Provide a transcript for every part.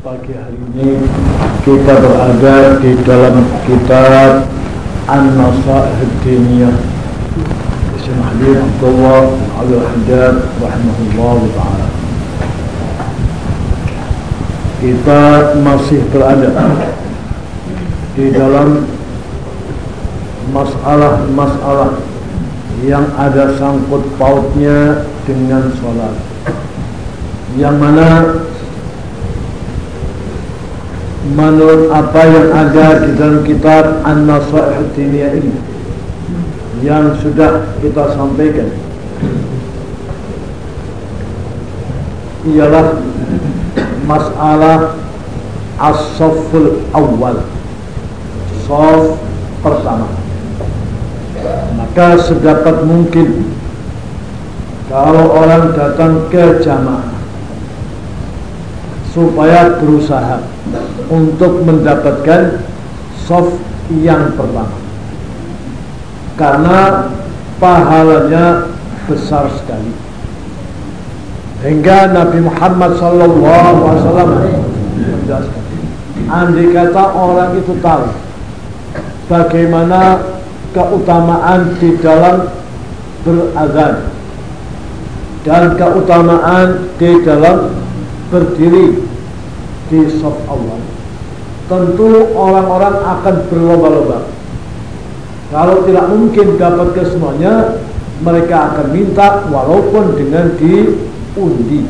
Pagi hari ini kita berada di dalam kitab An-Nasaih Diniyah Isim Habib Kita masih berada di dalam masalah-masalah yang ada sangkut pautnya dengan sholat. Yang mana menurut apa yang ada di dalam kitab An-Nasaih ini. Yang sudah kita sampaikan. Ialah masalah as-safful awal. Saf pertama. Maka sedapat mungkin kalau orang datang ke jamaah supaya berusaha untuk mendapatkan soft yang pertama. Karena pahalanya besar sekali. Hingga Nabi Muhammad SAW menjelaskan andai kata orang itu tahu bagaimana keutamaan di dalam berazan dan keutamaan di dalam berdiri di sof Allah tentu orang-orang akan berlomba-lomba. Kalau tidak mungkin dapat ke semuanya mereka akan minta walaupun dengan diundi.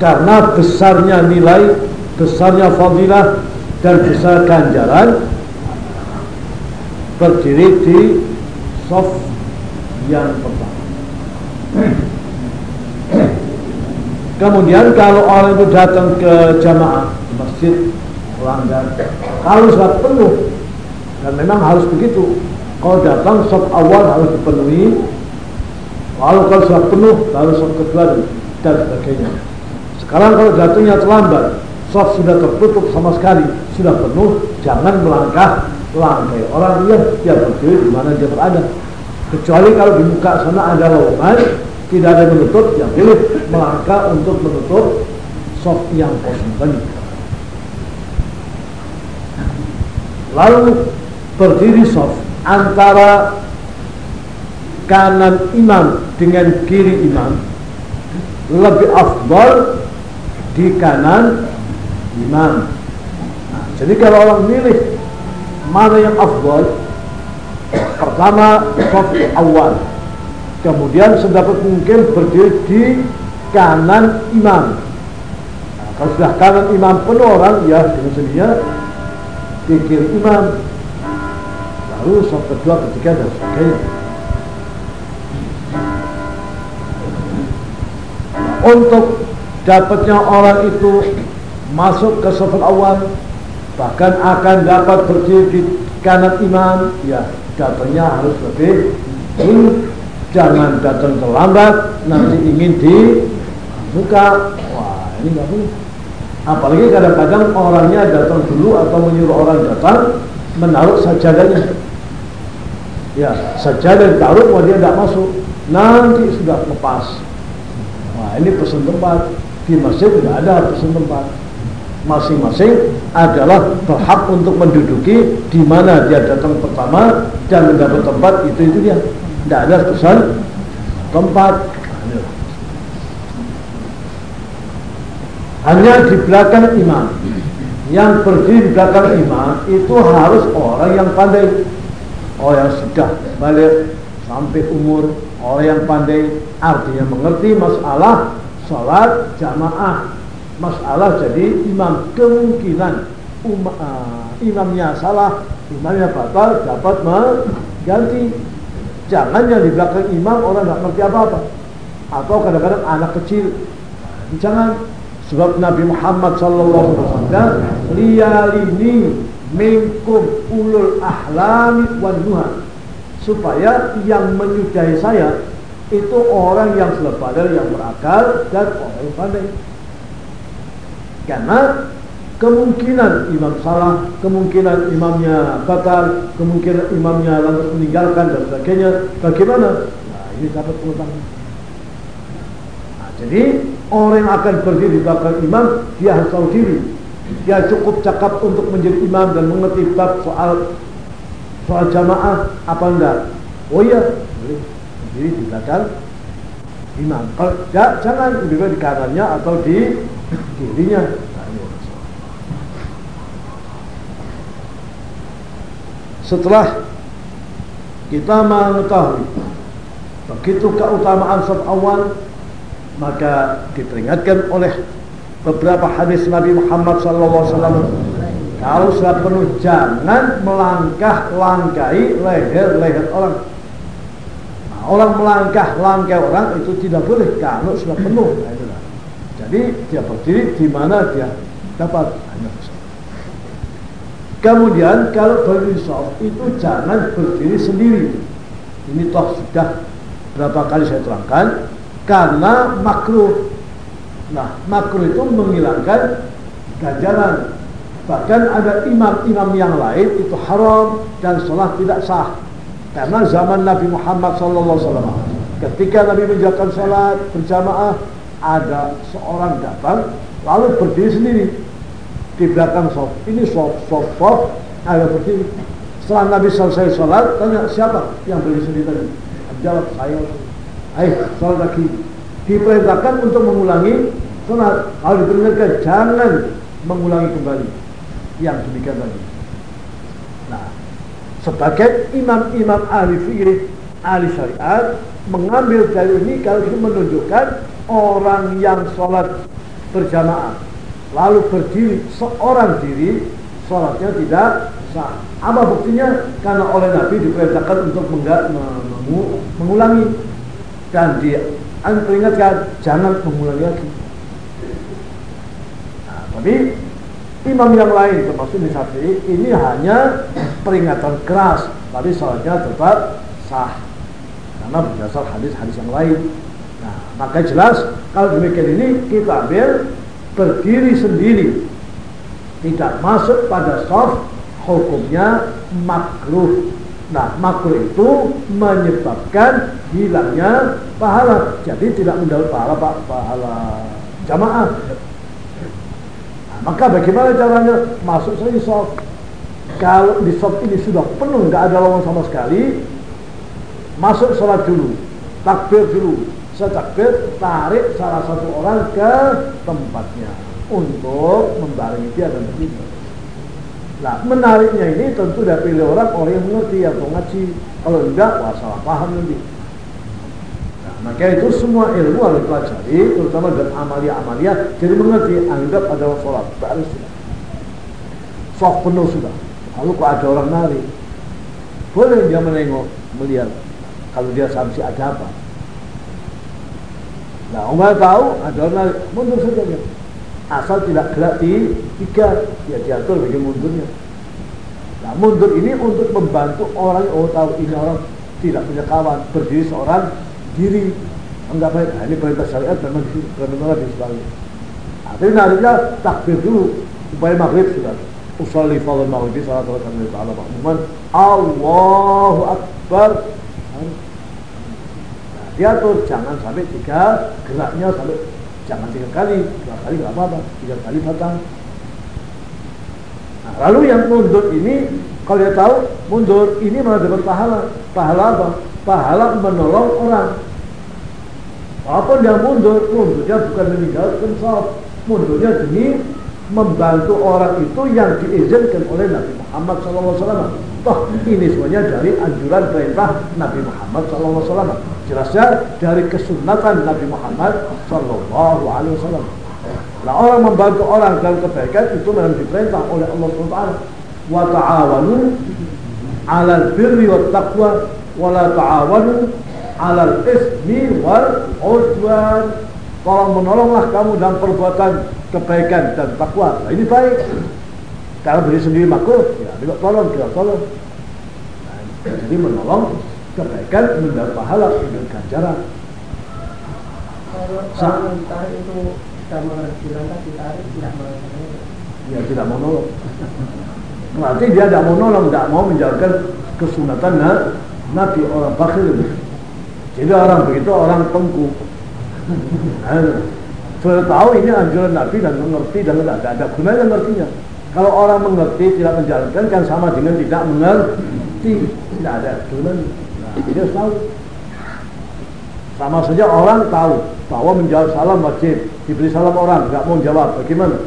Karena besarnya nilai besarnya fadilah dan besar ganjaran berdiri di sof yang pertama Kemudian kalau orang itu datang ke jamaah masjid pelanggan, kalau sudah penuh dan memang harus begitu. Kalau datang sop awal harus dipenuhi, lalu kalau sudah penuh lalu sop kedua dan sebagainya. Sekarang kalau datangnya terlambat, sop sudah tertutup sama sekali, sudah penuh, jangan melangkah langkai orang yang dia berdiri di mana dia berada. Kecuali kalau di muka sana ada lowongan, tidak ada menutup, yang pilih melangkah untuk menutup soft yang kosong tadi. Lalu berdiri soft antara kanan imam dengan kiri imam lebih afdal di kanan imam. Nah, jadi kalau orang milih mana yang afdal, pertama soft awal kemudian sedapat mungkin berdiri di kanan imam. Nah, kalau sudah kanan imam penuh orang ya dengan sendirinya di kiri imam. Lalu soft kedua ketiga dan sebagainya. Untuk dapatnya orang itu masuk ke soft awal bahkan akan dapat berdiri di kanan imam ya datanya harus lebih jangan datang terlambat nanti ingin di buka. Wah ini nggak boleh. Apalagi kadang-kadang orangnya datang dulu atau menyuruh orang datang menaruh sajadahnya. Ya sajadah ditaruh wah dia tidak masuk. Nanti sudah lepas. Wah ini pesan tempat. Di masjid tidak ada pesan tempat. Masing-masing adalah berhak untuk menduduki di mana dia datang pertama dan mendapat tempat itu itu dia tidak ada pesan tempat. Hanya di belakang imam. Yang berdiri di belakang imam itu harus orang yang pandai. Orang yang sudah balik sampai umur. Orang yang pandai. Artinya mengerti masalah sholat jamaah. Masalah jadi imam. Kemungkinan um, uh, imamnya salah imamnya batal dapat mengganti Jangan yang di belakang imam orang nggak ngerti apa-apa. Atau kadang-kadang anak kecil. Jangan. Sebab Nabi Muhammad sallallahu alaihi wasallam liyalini minkum ulul ahlami wan nuha supaya yang menyudahi saya itu orang yang selepas yang berakal dan orang yang pandai. Karena kemungkinan imam salah, kemungkinan imamnya batal, kemungkinan imamnya lantas meninggalkan dan sebagainya. Bagaimana? Nah, ini dapat pengetahuan. Nah, jadi orang yang akan berdiri di belakang imam dia harus tahu diri dia cukup cakap untuk menjadi imam dan mengerti bab soal soal jamaah apa enggak oh iya boleh berdiri di belakang imam kalau ya, jangan baik di kanannya atau di kirinya setelah kita mengetahui begitu keutamaan saf awal maka diperingatkan oleh beberapa hadis Nabi Muhammad SAW kalau sudah penuh jangan melangkah langkai leher-leher orang. Nah, orang melangkah langkai orang itu tidak boleh kalau sudah penuh nah, jadi dia berdiri di mana dia dapat. Hanya kemudian kalau berdiri soft itu jangan berdiri sendiri ini toh sudah berapa kali saya terangkan karena makruh Nah, makruh itu menghilangkan ganjaran. Bahkan ada imam-imam yang lain itu haram dan sholat tidak sah. Karena zaman Nabi Muhammad SAW, ketika Nabi menjalankan sholat berjamaah, ada seorang datang lalu berdiri sendiri di belakang sof. Ini sof, sof, sof, ada berdiri. Setelah Nabi selesai sholat, tanya siapa yang berdiri sendiri tadi? Jawab saya. Ayo, sholat lagi diperintahkan untuk mengulangi sholat. Kalau diperingatkan jangan mengulangi kembali yang demikian tadi. Nah, sebagai imam-imam ahli fikih, ahli syariat, mengambil dari ini kalau itu menunjukkan orang yang sholat berjamaah lalu berdiri seorang diri sholatnya tidak sah. Apa buktinya? Karena oleh Nabi diperintahkan untuk mengulangi dan dia anda peringatkan jangan mengulangi lagi. Nah, tapi imam yang lain termasuk Syafi'i ini hanya peringatan keras, tapi sholatnya tetap sah karena berdasar hadis-hadis yang lain. Nah, maka jelas kalau demikian ini kita ambil berdiri sendiri tidak masuk pada soft hukumnya makruh Nah, makruh itu menyebabkan hilangnya pahala. Jadi tidak mendapat pahala Pak, pahala jamaah. Nah, maka bagaimana caranya? Masuk saja soft. Kalau di soft ini sudah penuh, nggak ada lowongan sama sekali, masuk sholat dulu, takbir dulu. Setakbir, tarik salah satu orang ke tempatnya untuk membarengi dia dan begitu. Nah, menariknya ini tentu dari pilih orang orang yang mengerti atau ngaji. Kalau enggak, wah salah paham nanti. Nah, maka itu semua ilmu harus pelajari, terutama dengan amalia-amalia. Jadi mengerti, anggap adalah sholat. Baru sudah. Soft penuh sudah. Lalu kok ada orang nari, boleh dia menengok, melihat. Kalau dia samsi ada apa. Nah, orang tahu nari, mundur saja dia. Asal tidak gerak di tiga ya diatur bagi mundurnya. Nah mundur ini untuk membantu orang oh tahu ini orang tidak punya kawan berdiri seorang diri. Enggak baik nah, ini perintah syariat memang benar-benar di sebalik nah, tapi nantinya takbir dulu supaya maghrib sudah. Usalli fadl maghrib salat Allah taala Allahu akbar diatur jangan sampai tiga geraknya sampai Jangan tiga kali, dua kali nggak apa-apa, tiga kali datang. Nah, lalu yang mundur ini, kalau dia tahu mundur ini malah dapat pahala. Pahala apa? Pahala menolong orang. Walaupun dia mundur, mundurnya bukan meninggalkan sholat, mundurnya demi membantu orang itu yang diizinkan oleh Nabi Muhammad SAW. Toh ini semuanya dari anjuran perintah Nabi Muhammad SAW. Jelasnya dari kesunatan Nabi Muhammad Wasallam. Nah orang membantu orang dalam kebaikan itu memang diperintah oleh Allah SWT. Wa ta'awanu alal birri wa taqwa wa la ta'awanu alal ismi wal udwan. Tolong menolonglah kamu dalam perbuatan kebaikan dan takwa. Nah, ini baik. Kalau beri sendiri makruh, ya tidak tolong, kita tolong. Nah, jadi menolong kebaikan mendapat pahala dengan ganjaran. Kalau ditarik itu dilangkah ditarik tidak mau Ya tidak mau nolong. Berarti dia tidak mau nolong, tidak mau menjalankan kesunatan Nabi orang bakir. Jadi orang begitu orang tengku. Sudah tahu ini anjuran Nabi dan mengerti dan tidak ada, ada gunanya ngertinya. Kalau orang mengerti tidak menjalankan kan sama dengan tidak mengerti, tidak ada gunanya. Nah, dia harus tahu. Sama saja orang tahu bahwa menjawab salam wajib, diberi salam orang nggak mau jawab, bagaimana?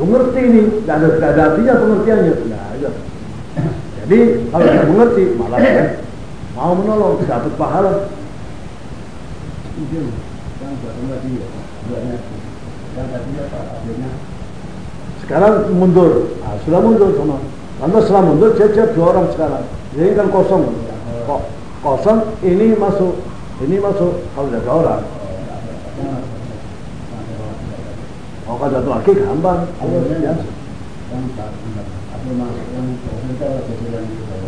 Lu ngerti ini, tidak ada, tidak ada artinya pengertiannya. Nah, ya. Jadi kalau tidak mengerti malah ya, mau menolong dapat pahala. Sekarang mundur, nah, sudah mundur sama. Lantas setelah mundur, cecep dua orang sekarang. Jadi kan kosong, kok kosong ini masuk, ini masuk kalau ada orang. Oh kalau satu lagi gampang.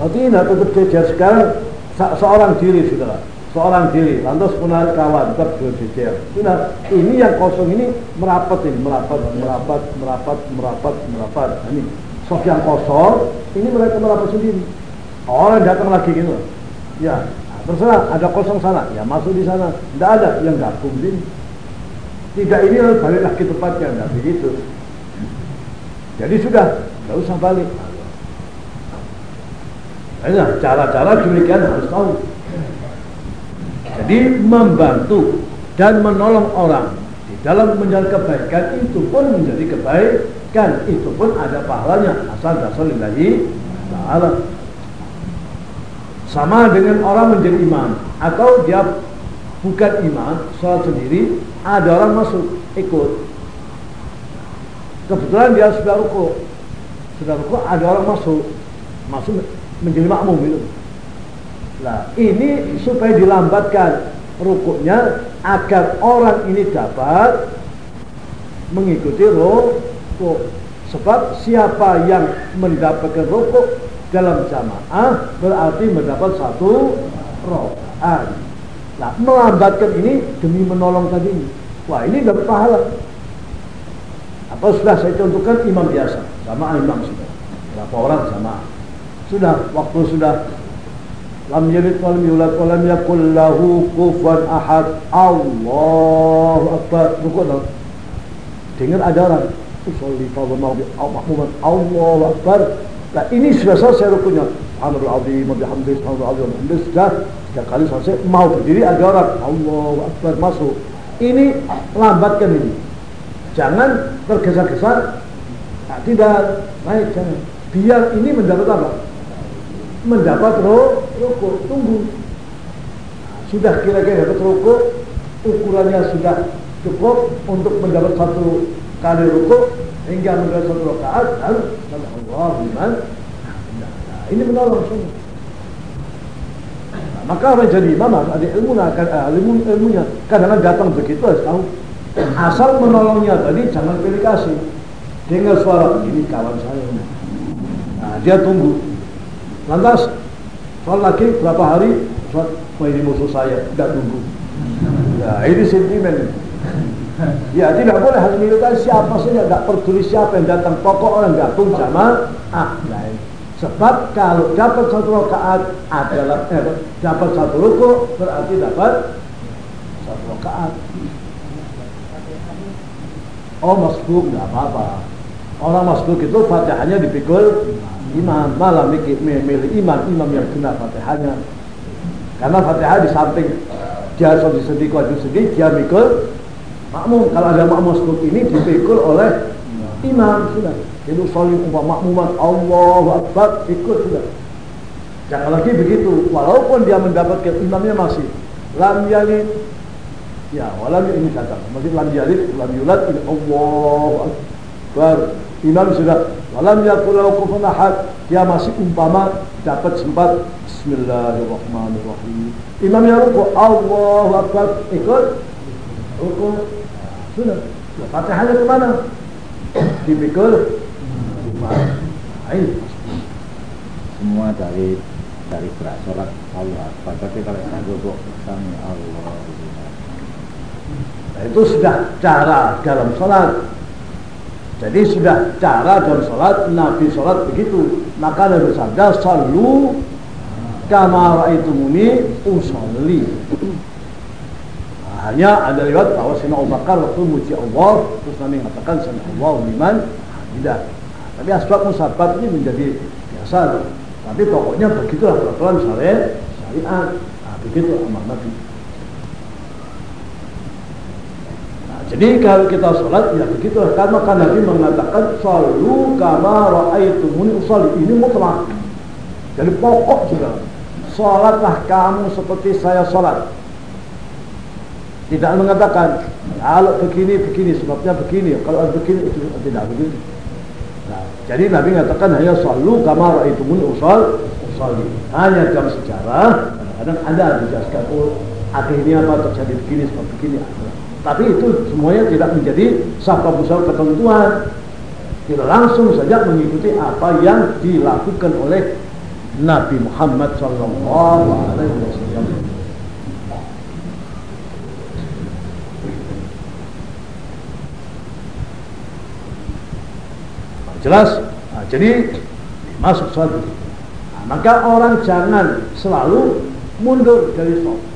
Oh tidak, tetap jejer. Sekarang se- seorang diri sudah seorang diri, lantas punya kawan, tetap dua jejer. Sudah, ini yang kosong ini merapat ini, merapat, merapat, merapat, merapat, merapat. Nah, ini sok yang kosong, ini mereka merapat sendiri. Orang datang lagi gitu, ya nah, terserah ada kosong sana, ya masuk di sana. Tidak ada yang gabung sini. Tidak ini balik lagi tempatnya, tidak begitu. Jadi sudah, tidak usah balik. Nah, cara-cara demikian harus tahu. Jadi membantu dan menolong orang di dalam menjalankan kebaikan itu pun menjadi kebaikan. Itu pun ada pahalanya asal dasar lillahi ta'ala. Sama dengan orang menjadi imam atau dia bukan imam, sholat sendiri, ada orang masuk ikut. Kebetulan dia sudah ruku, sudah ruku ada orang masuk, masuk menjadi makmum itu. Nah, ini supaya dilambatkan rukuknya agar orang ini dapat mengikuti rukuk. Sebab siapa yang mendapatkan rukuk dalam jamaah berarti mendapat satu rokaat. Nah, melambatkan ini demi menolong tadi. Wah, ini dapat pahala. Apa sudah saya contohkan imam biasa, sama imam sudah. Berapa orang sama. Sudah, waktu sudah lam yalid wa lam yulad wa lam yakul lahu kufuwan ahad. Allahu akbar. Rukuk dong. Dengar ada orang usolli fadl mau makmuman Allahu akbar. Nah, ini sudah selesai rukunya. Subhanallah azim wa bihamdihi subhanallah azim wa bihamdihi sudah tiga kali selesai mau berdiri ada orang Allahu akbar masuk. Ini lambatkan ini. Jangan tergesa-gesa. Nah, tidak naik jangan. Biar ini mendapat apa? Mendapat ro, rokok, tunggu. Sudah kira-kira dapat rokok, ukurannya sudah cukup untuk mendapat satu kali rokok hingga mendapat satu rakaat, lalu sama Allah iman. Nah, ini menolong semua. Nah, maka orang jadi imam ada ilmu akan ah, ilmu ilmunya kadang-kadang datang begitu harus tahu asal menolongnya tadi jangan pilih kasih dengar suara ini kawan saya nah dia tunggu Lantas, soal lagi berapa hari, soal, ini musuh saya, tidak tunggu. Ya, ini sentimen. Ya, tidak boleh harus militer siapa saja, tidak peduli siapa yang datang. Pokok orang gabung sama ah, lain. Sebab kalau dapat satu rakaat adalah eh, dapat satu ruku berarti dapat satu rakaat. Oh masbuk nggak apa-apa. Orang masbuk itu fatihahnya dipikul imam malah mikir milih imam imam yang benar fatihahnya. Karena fatihah di samping dia sedih sedih wajib sedih dia mikul makmum. Kalau ada makmum seperti ini dipikul oleh imam sudah. Jadi saling umpama makmuman Allahu Akbar ikut sudah. Jangan lagi begitu. Walaupun dia mendapatkan imamnya masih lam yalid. Ya walam ini kata masih lam yalid lam ini Allahu Akbar imam sudah. Walam yakul kufuwan ahad. Dia masih umpama dapat sempat. Bismillahirrahmanirrahim. Imamnya ruku Allahu Akbar. Ikut. Ruku. Sudah. Ya, fatihahnya ke mana dipikul. Ayo. semua dari dari berat sholat Allah Akbar. Tapi kalau sanggup kok sami Allah Nah, itu sudah cara dalam sholat jadi sudah cara dalam sholat Nabi sholat begitu maka Nabi bersabda Sallu kama ra'aitumuni usolli nah, hanya ada lewat bahwa Sina Abu Bakar waktu muji Allah terus Nabi mengatakan Sami Allah liman tidak. Tapi asbab musabab ini menjadi biasa. Tapi pokoknya begitulah peraturan syariat syariat. Nah, begitu amar Nabi. Nah, jadi kalau kita sholat ya begitulah karena kan Nabi mengatakan selalu kama ra'aitumuni usolli ini mutlak. Jadi pokok juga. Sholatlah kamu seperti saya sholat. Tidak mengatakan kalau begini begini sebabnya begini, kalau begini itu tidak begini. Nah, jadi Nabi mengatakan hanya selalu kamar itu pun usal usali. Hanya dalam sejarah kadang-kadang ada dijelaskan oh akhirnya apa terjadi begini sebab begini. Tapi itu semuanya tidak menjadi sabab besar ketentuan. Kita langsung saja mengikuti apa yang dilakukan oleh Nabi Muhammad Sallallahu Alaihi Wasallam. Jelas? Nah, jadi masuk satu. Nah, maka orang jangan selalu mundur dari sholat.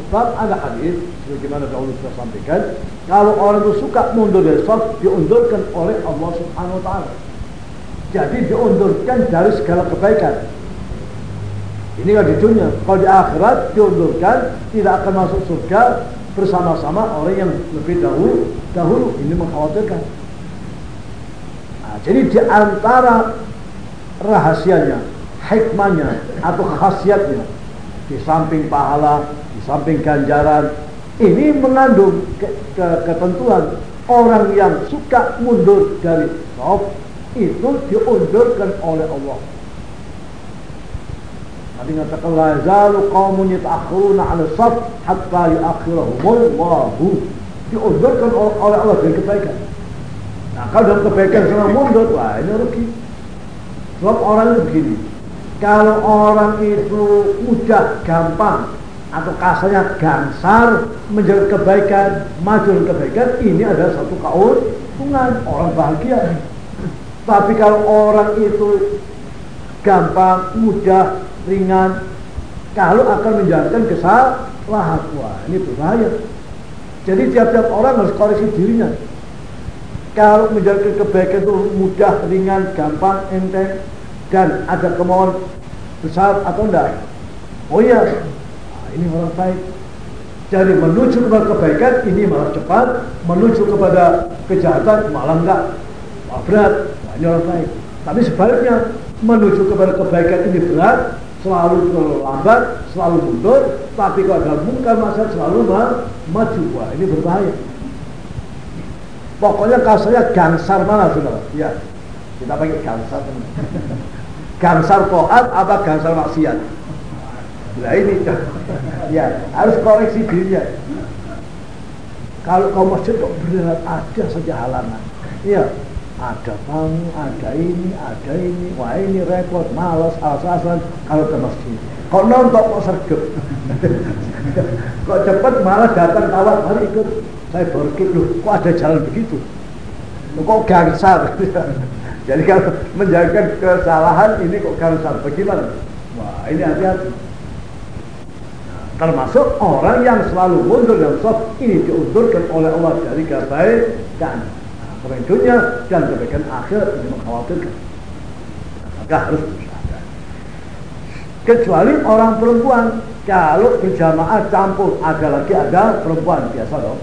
Sebab ada hadis sebagaimana dahulu sudah sampaikan, kalau orang itu suka mundur dari sholat, diundurkan oleh Allah Subhanahu Wa Taala. Jadi diundurkan dari segala kebaikan. Ini kan di dunia. Kalau di akhirat diundurkan, tidak akan masuk surga bersama-sama orang yang lebih dahulu. Dahulu ini mengkhawatirkan. Nah, jadi di antara rahasianya, hikmahnya atau khasiatnya di samping pahala, samping ganjaran, ini mengandung ke, ke, ketentuan orang yang suka mundur dari soft itu diundurkan oleh Allah. Nabi mengatakan la zalu qaumun yata'akhiruna 'ala saf hatta yu'akhirahum Allahu. Diundurkan oleh Allah dari kebaikan. Nah, kalau dalam kebaikan sama mundur, wah ini rugi. Sebab orang itu begini, kalau orang itu mudah, gampang, atau kasarnya gansar menjaga kebaikan, maju kebaikan, ini adalah satu keuntungan orang bahagia. Tapi kalau orang itu gampang, mudah, ringan, kalau akan menjalankan kesalahan, wah ini berbahaya. Jadi tiap-tiap orang harus koreksi dirinya. Kalau menjalankan kebaikan itu mudah, ringan, gampang, enteng, dan ada kemauan besar atau enggak? Oh iya, ini orang baik. Jadi menuju kepada kebaikan ini malah cepat, menuju kepada kejahatan malah enggak, malah berat. Nah, ini orang baik. Tapi sebaliknya menuju kepada kebaikan ini berat, selalu lambat, selalu mundur, tapi kalau ada mungkar masa selalu maju. Wah, ini berbahaya. Pokoknya kasarnya gansar mana saudara? Ya, kita pakai gansar. gansar toat apa gansar maksiat? Nah ini, ya harus koreksi dirinya. Kalau kau masjid kok berat ada saja halangan. Iya, ada tamu, ada ini, ada ini, wah ini repot, malas, alas-alasan kalau ke masjid. Kok nonton kok sergap? kok cepat malah datang tawar, mari ikut saya berkit loh, kok ada jalan begitu? Kok gangsar? Jadi kalau menjaga kesalahan ini kok gangsar, bagaimana? Wah ini hati-hati. Termasuk orang yang selalu mundur dan soft ini diundurkan oleh Allah dari kebaikan. Nah, kebaikan dunia dan kebaikan akhir ini mengkhawatirkan. Maka harus berusaha. Kecuali orang perempuan, kalau berjamaah campur ada lagi ada perempuan biasa dong.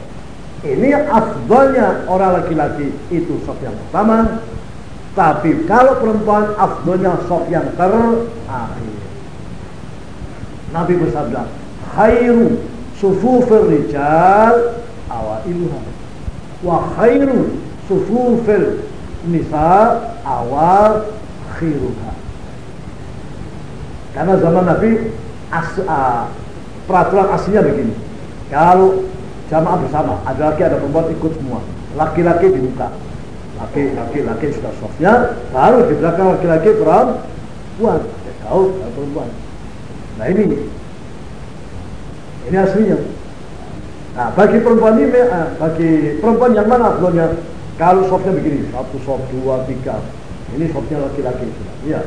Ini afdolnya orang laki-laki itu sop yang pertama, tapi kalau perempuan afdolnya sop yang terakhir. Nabi bersabda, khairu sufufir rijal awailuha wa khairu sufufil nisa awal khiruha karena zaman Nabi as, uh, peraturan aslinya begini. Kalau jamaah bersama ada laki ada perempuan ikut semua. Laki-laki di muka laki-laki laki sudah softnya baru di belakang laki-laki perempuan. Ya, tahu perempuan. Nah ini ini aslinya. Nah bagi perempuan ini eh, bagi perempuan yang mana afdolnya kalau softnya begini satu soft dua tiga. Ini softnya laki-laki. Iya.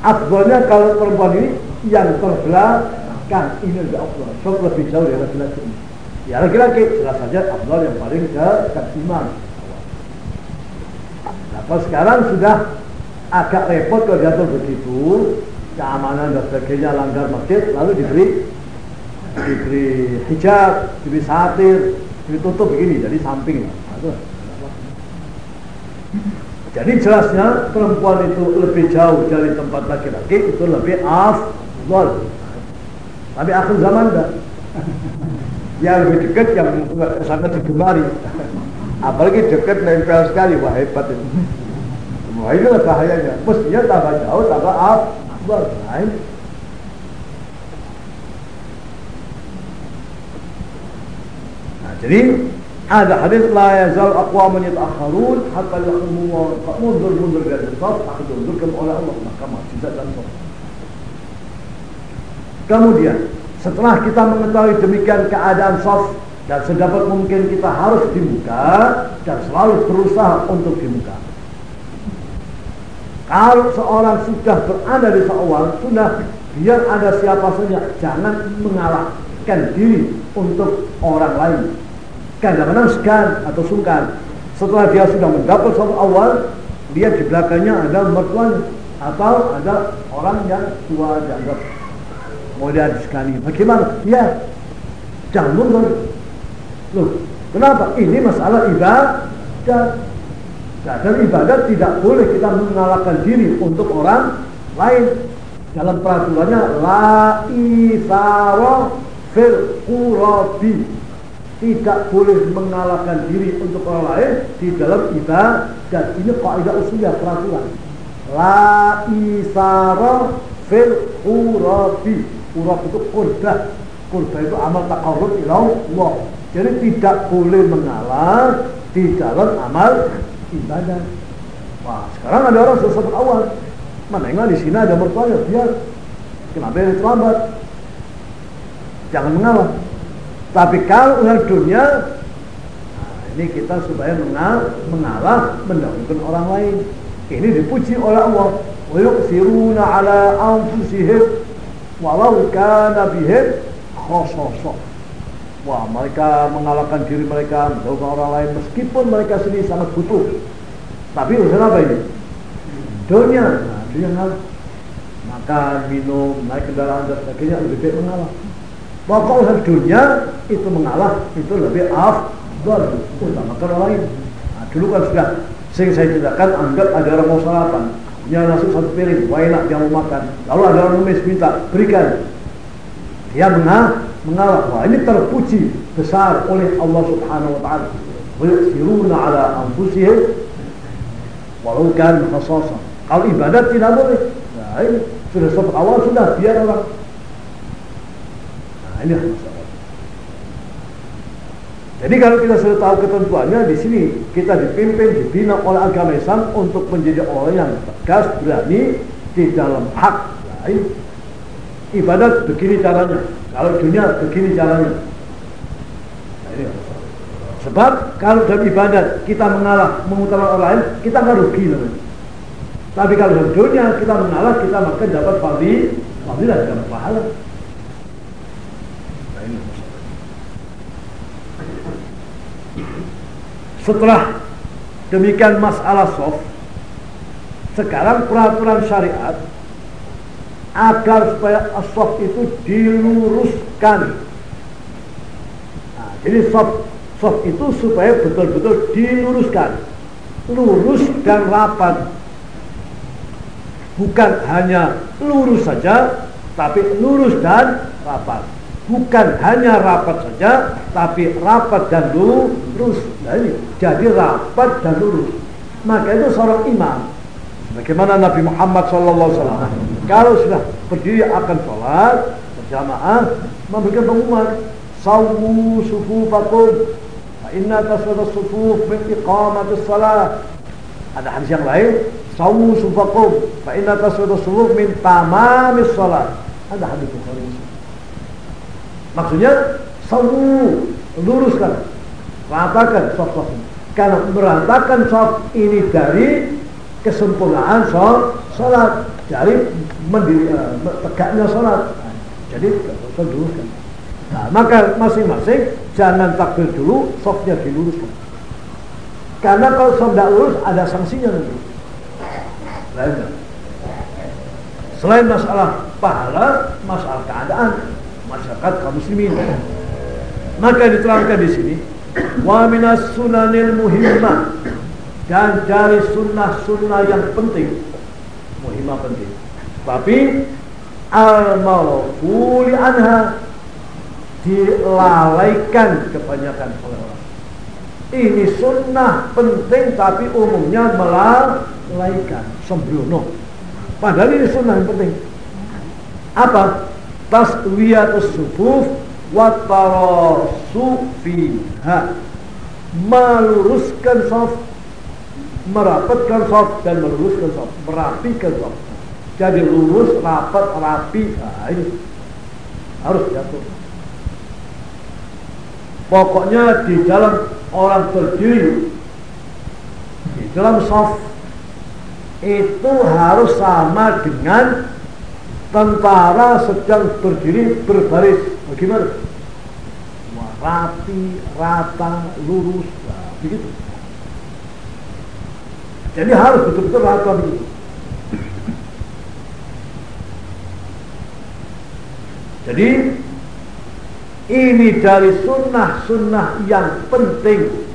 Afdolnya kalau perempuan ini yang terbelakang. Ini lebih afdol soft lebih jauh dari laki-laki. Ya laki-laki. Jelas saja Abdul yang paling dekat iman. Nah, kalau sekarang sudah agak repot kalau diatur begitu, keamanan dan sebagainya langgar masjid, lalu diberi diberi hijab, diberi satir, ditutup begini, jadi samping. Jadi jelasnya perempuan itu lebih jauh dari tempat laki-laki itu lebih afdol. Tapi akhir zaman enggak. Yang lebih dekat yang sangat digemari. Apalagi dekat nempel sekali, wah hebat itu. Wah ini bahayanya. Mestinya tambah jauh, tambah afdol. Nah, ini. Nah, jadi ada hadis la yazal aqwamun yata'akharun hatta yahkumu mundur-mundur dari saf akan diundurkan oleh Allah maka mukjizat dan saf. Kemudian setelah kita mengetahui demikian keadaan saf dan sedapat mungkin kita harus dibuka dan selalu berusaha untuk dibuka. Kalau seorang sudah berada di awal, sudah biar ada siapa saja, jangan mengalahkan diri untuk orang lain kadang-kadang segan atau sungkan. Setelah dia sudah mendapat satu awal, dia di belakangnya ada mertuanya atau ada orang yang tua dianggap mulia sekali. Bagaimana? Ya, jangan mundur. Loh, kenapa? Ini masalah ibadah. Nah, dan ibadat tidak boleh kita mengalahkan diri untuk orang lain. Dalam peraturannya la isara fil tidak boleh mengalahkan diri untuk orang lain di dalam ibadah. Dan ini kaidah usulnya peraturan. La isara fil urabi. Urab itu kurdah kurdah itu amal takarrub Allah. Jadi tidak boleh mengalah di dalam amal ibadah. Wah sekarang ada orang sesat awal mana di sini ada mertuanya biar. Kenapa dia terlambat? Jangan mengalah tapi kalau urusan dunia, nah ini kita supaya mengal, mengalah mendahulukan orang lain. Ini dipuji oleh Allah. Wa yuqsiruna ala anfusihim walau kana bihim khasasah. Wah, mereka mengalahkan diri mereka mendahulukan orang lain meskipun mereka sendiri sangat butuh. Tapi urusan apa ini? Dunia. Nah, dunia makan, minum, naik kendaraan dan sebagainya lebih baik mengalah. Bahwa urusan dunia itu mengalah itu lebih afdal utamakan orang lain. Nah, dulu kan sudah sering saya ceritakan anggap ada orang mau sarapan punya nasi satu piring, wah enak dia mau makan. Lalu ada orang numis minta berikan. Dia mengalah, mengalah. Wah ini terpuji besar oleh Allah Subhanahu Wa Taala. Wayusiruna ala anfusihim walau kan khasasa. Kalau ibadat tidak boleh. Nah ini sudah sebut awal sudah biar orang Nah, masalah. Jadi kalau kita sudah tahu ketentuannya di sini kita dipimpin, dibina oleh agama Islam untuk menjadi orang yang tegas, berani di dalam hak lain. Ibadat begini caranya, kalau dunia begini caranya. Nah, ini. Sebab kalau dalam ibadat kita mengalah mengutamakan orang lain, kita nggak rugi namanya. Tapi kalau dalam dunia kita mengalah, kita maka dapat fadil, fadilah dapat pahala. Setelah demikian masalah soft, sekarang peraturan syariat agar supaya soft itu diluruskan. Nah, jadi soft soft itu supaya betul-betul diluruskan, lurus dan rapat. Bukan hanya lurus saja, tapi lurus dan rapat bukan hanya rapat saja tapi rapat dan lurus ini jadi rapat dan lurus. Maka itu seorang imam. Bagaimana Nabi Muhammad SAW kalau sudah berdiri akan sholat berjamaah memberikan pengumuman. Sawu sufufakum fa inna taswada sufuf min iqamatis salat ada hadis yang lain? Sawu sufakum fa inna taswada sufuf min tamamis salat ada hadis Bukhari Maksudnya sawu luruskan, ratakan soft Karena meratakan soft ini dari kesempurnaan soft dari mendiri, uh, tegaknya sholat. Jadi luruskan. Nah, maka masing-masing jangan takbir dulu, softnya diluruskan. Karena kalau soft tidak lurus ada sanksinya nanti. Lain Selain masalah pahala, masalah keadaan masyarakat kaum muslimin. Maka diterangkan di sini, wa minas sunanil muhimmah dan dari sunnah-sunnah yang penting, muhimmah penting. Tapi al-mawfuli anha dilalaikan kebanyakan oleh orang. Ini sunnah penting tapi umumnya melalaikan, sembrono. Padahal ini sunnah yang penting. Apa? Taswiyatus sufuf wa tarasu fiha. Meluruskan saf, merapatkan saf dan meluruskan saf, merapikan saf. Jadi lurus, rapat, rapi. Nah, ini harus diatur. Pokoknya di dalam orang berdiri di dalam saf itu harus sama dengan tentara sedang berdiri berbaris. Bagaimana? Wah, rapi, rata, lurus, nah, begitu. Jadi harus betul-betul rata begitu. Jadi ini dari sunnah-sunnah yang penting,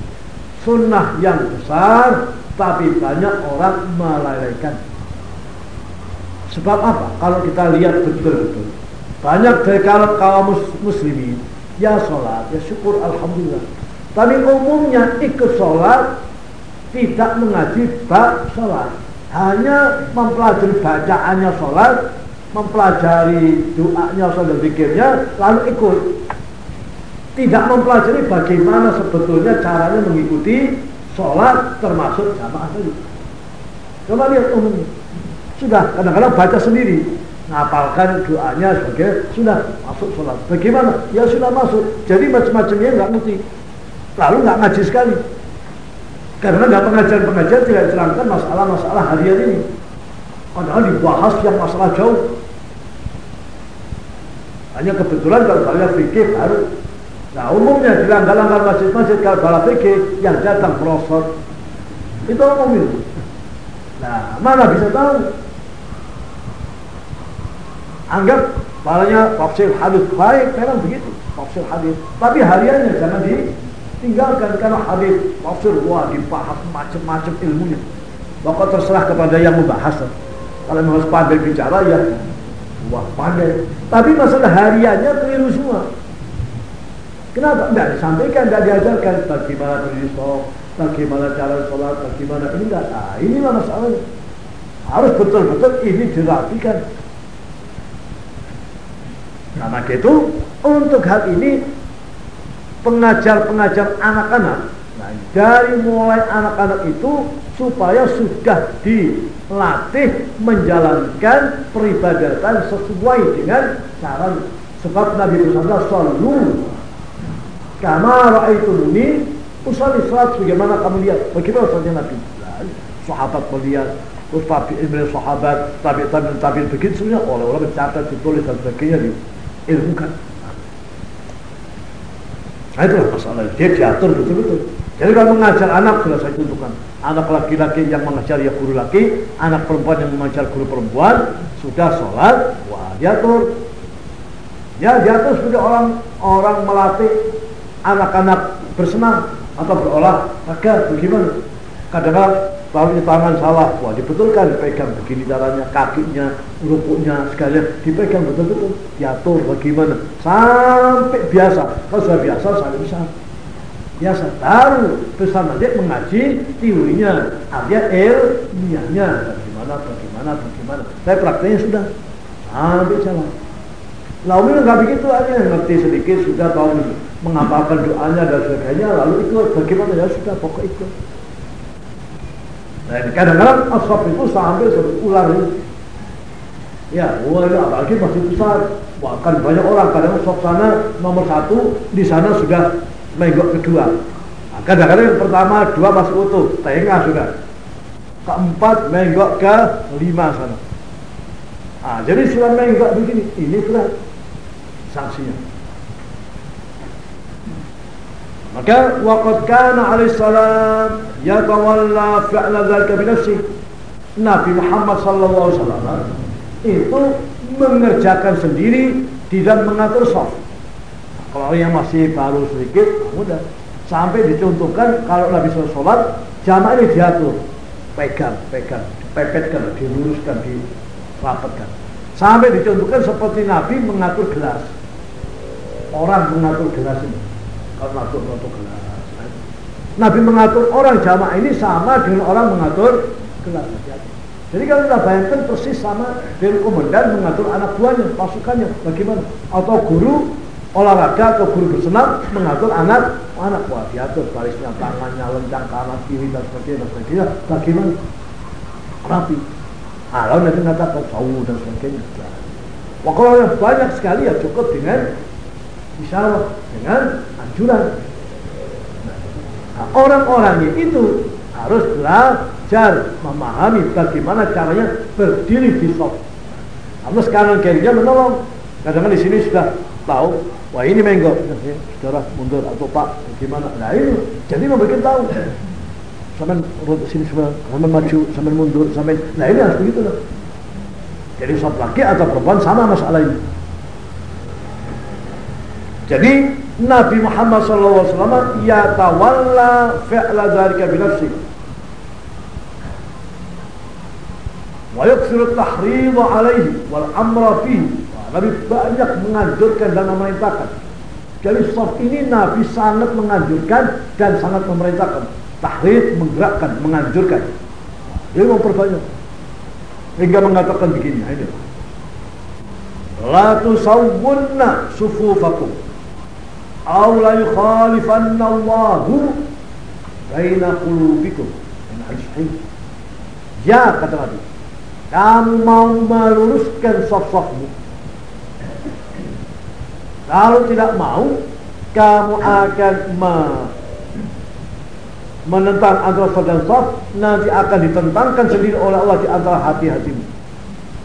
sunnah yang besar, tapi banyak orang melalaikan. Sebab apa? Kalau kita lihat betul-betul, banyak dari kalau kaum muslimin ya sholat, ya syukur alhamdulillah. Tapi umumnya ikut sholat tidak mengaji bab sholat, hanya mempelajari bacaannya sholat, mempelajari doanya sholat pikirnya, lalu ikut. Tidak mempelajari bagaimana sebetulnya caranya mengikuti sholat termasuk jamaah tadi. Coba lihat umumnya. Sudah kadang-kadang baca sendiri. Ngapalkan doanya sebagai sudah masuk sholat. Bagaimana? Ya sudah masuk. Jadi macam-macamnya nggak ngerti. Lalu nggak ngaji sekali. Karena nggak pengajian-pengajian tidak diterangkan masalah-masalah harian ini. Padahal dibahas yang masalah jauh. Hanya kebetulan kalau kalian fikih baru Nah umumnya di langgar-langgar masjid-masjid kalau bala fikih yang datang profesor itu umum itu. Nah mana bisa tahu? Anggap balanya tafsir hadis baik memang begitu tafsir hadis. Tapi hariannya jangan ditinggalkan karena hadis tafsir wah dibahas macam-macam ilmunya. Pokok terserah kepada yang membahas. Kalau mau pandai bicara ya wah pandai. Tapi masalah hariannya keliru semua. Kenapa? Tidak disampaikan, tidak diajarkan bagaimana berdiri sholat, bagaimana cara sholat, bagaimana ini enggak. Nah, inilah masalahnya. Harus betul-betul ini dirapikan. Nah, maka itu untuk hal ini pengajar-pengajar anak-anak, nah, dari mulai anak-anak itu supaya sudah dilatih menjalankan peribadatan sesuai dengan cara sebab Nabi Muhammad SAW Kama ini usalli salat bagaimana kamu lihat? Bagaimana salatnya Nabi? Sahabat melihat, terus tabi ilmu sahabat, tabi tabi tabi begitu semuanya orang-orang mencatat, ditulis dan sebagainya diilmukan. Nah itulah masalah. Dia diatur betul-betul. Jadi kalau mengajar anak sudah saya tentukan. Anak laki-laki yang mengajar ya guru laki, anak perempuan yang mengajar guru perempuan, sudah sholat, wah diatur. Ya diatur sebagai orang orang melatih anak-anak bersenang atau berolahraga bagaimana? Kadang-kadang taruhnya tangan salah, wah dibetulkan, dipegang begini caranya, kakinya, rupuknya, sekalian dipegang betul-betul, diatur bagaimana, sampai biasa. Kalau sudah biasa, saya bisa. Biasa. Baru besar nanti mengaji teorinya, artinya ilmiahnya, bagaimana, bagaimana, bagaimana. Saya prakteknya sudah. Sampai jalan. Lalu nggak begitu aja, ngerti sedikit sudah tahu mengamalkan doanya dan sebagainya. Lalu ikut. Bagaimana? Ya sudah pokok ikut nah kadang-kadang asap itu sampai ular ini. Ya wah ya, apalagi masih besar. Wah kan banyak orang. Kadang sok sana nomor satu di sana sudah menggok kedua. Nah, kadang-kadang yang pertama dua masih utuh. Tengah sudah. Keempat menggok ke lima sana. Nah, jadi sudah menggok begini. Ini sudah sanksinya Maka waqad kana alaihi salam yatawalla fi'la dzalika bi nafsi. Nabi Muhammad sallallahu alaihi wasallam itu mengerjakan sendiri tidak mengatur soft. Kalau yang masih baru sedikit, mudah. Sampai dicontohkan kalau Nabi sholat, jamaah ini diatur. Pegang, pegang, dipepetkan, diluruskan, dirapatkan. Sampai dicontohkan seperti Nabi mengatur gelas. Orang mengatur gelas ini. Kalau mengatur, mengatur gelas. Nabi mengatur orang jamaah ini sama dengan orang mengatur gelas. Jadi kalau kita bayangkan persis sama dari komandan mengatur anak buahnya, pasukannya, bagaimana? Atau guru olahraga atau guru bersenam mengatur anak anak buah diatur barisnya tangannya lencang kanan kiri dan sebagainya dan sebagainya bagaimana rapi kalau nanti mengatakan jauh dan sebagainya Wah, kalau banyak sekali ya cukup dengan isyarat dengan anjuran nah, orang-orangnya itu harus belajar memahami bagaimana caranya berdiri di soft. Kamu sekarang kirinya menolong. Kadang-kadang di sini sudah tahu, wah ini menggo, saudara mundur atau pak, gimana? Nah ini, jadi membuat tahu. Sampai sini semua, sampai maju, sampai mundur, sampai, nah ini harus begitu loh. Jadi soft laki atau perempuan sama masalah ini. Jadi Nabi Muhammad SAW ya tawalla fi'la dzalika bi nafsi. Wa yaksiru tahrid alaihi wal amra fihi. Nabi banyak menganjurkan dan memerintahkan. Jadi soft ini Nabi sangat menganjurkan dan sangat memerintahkan. Tahrid menggerakkan, menganjurkan. Dia memperbanyak. Hingga mengatakan begini, ini. La tusawwunna sufufakum aw la yukhalifanna Allahu baina qulubikum. Ya kata Nabi, kamu mau meluruskan saf-safmu. Kalau tidak mau, kamu akan me menentang antara saf dan saf, nanti akan ditentangkan sendiri oleh Allah di antara hati-hatimu.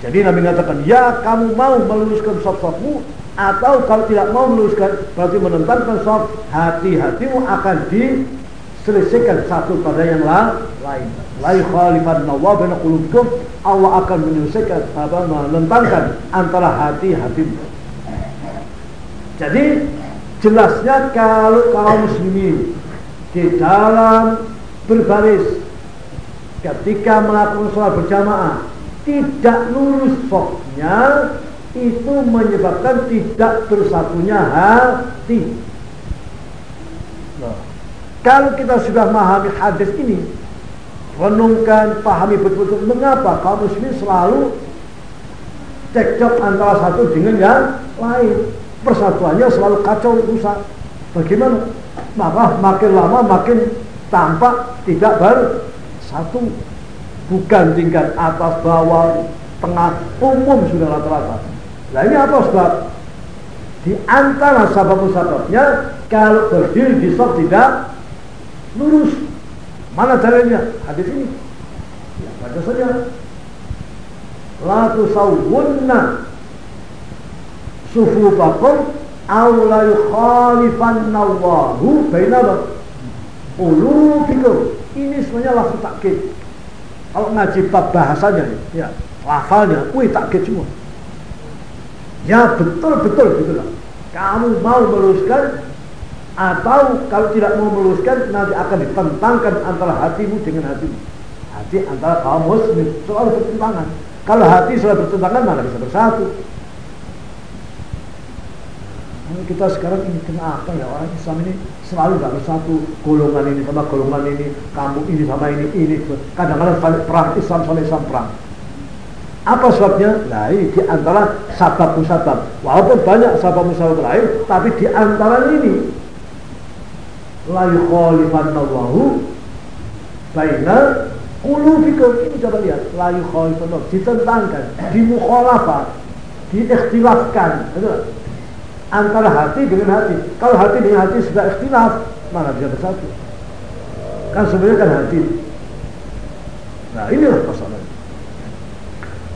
Jadi Nabi mengatakan, ya kamu mau meluruskan saf-safmu, atau kalau tidak mau meluruskan berarti menentangkan saf hati-hatimu akan diselesaikan satu pada yang lain. La yukhalifan Allah baina qulubikum Allah akan menyelesaikan apa menentangkan antara hati-hatimu. Jadi jelasnya kalau kaum muslimin di dalam berbaris ketika melakukan sholat berjamaah tidak lurus sofnya itu menyebabkan tidak bersatunya hati. Nah, kalau kita sudah memahami hadis ini, renungkan, pahami betul-betul mengapa kaum muslimin selalu cekcok antara satu dengan yang lain. Persatuannya selalu kacau rusak. Bagaimana? Maka makin lama makin tampak tidak bersatu. Bukan tingkat atas bawah, tengah, umum sudah rata-rata. Nah ini apa sebab? Di antara sebab-sebabnya kalau berdiri di soft tidak lurus. Mana dalilnya? Hadis ini. Ya, baca saja. La tusawwunna sufufakum aw la yukhalifanna Allahu baina ulubikum. Ini semuanya lafaz takkid. Kalau ngaji bahasanya ya, lafalnya, wih takkid semua. Ya betul-betul gitulah. Kamu mau meluruskan atau kalau tidak mau meluruskan nanti akan ditentangkan antara hatimu dengan hatimu. Hati antara kaum muslim selalu bertentangan. Kalau hati selalu bertentangan mana bisa bersatu. Nah, kita sekarang ini kenapa ya orang Islam ini selalu gak bersatu golongan ini sama golongan ini kamu ini sama ini ini kadang-kadang perang Islam sama Islam perang apa sebabnya? Nah ini di antara sabab musabab. Walaupun banyak sabab musabab lain, tapi di antara ini la yukhalifannallahu baina qulubikum ini coba lihat la yukhalifannallahu ditentangkan, dimukhalafah, diikhtilafkan. Antara hati dengan hati. Kalau hati dengan hati sudah ikhtilaf, mana bisa bersatu? Kan sebenarnya kan hati. Nah inilah masalahnya.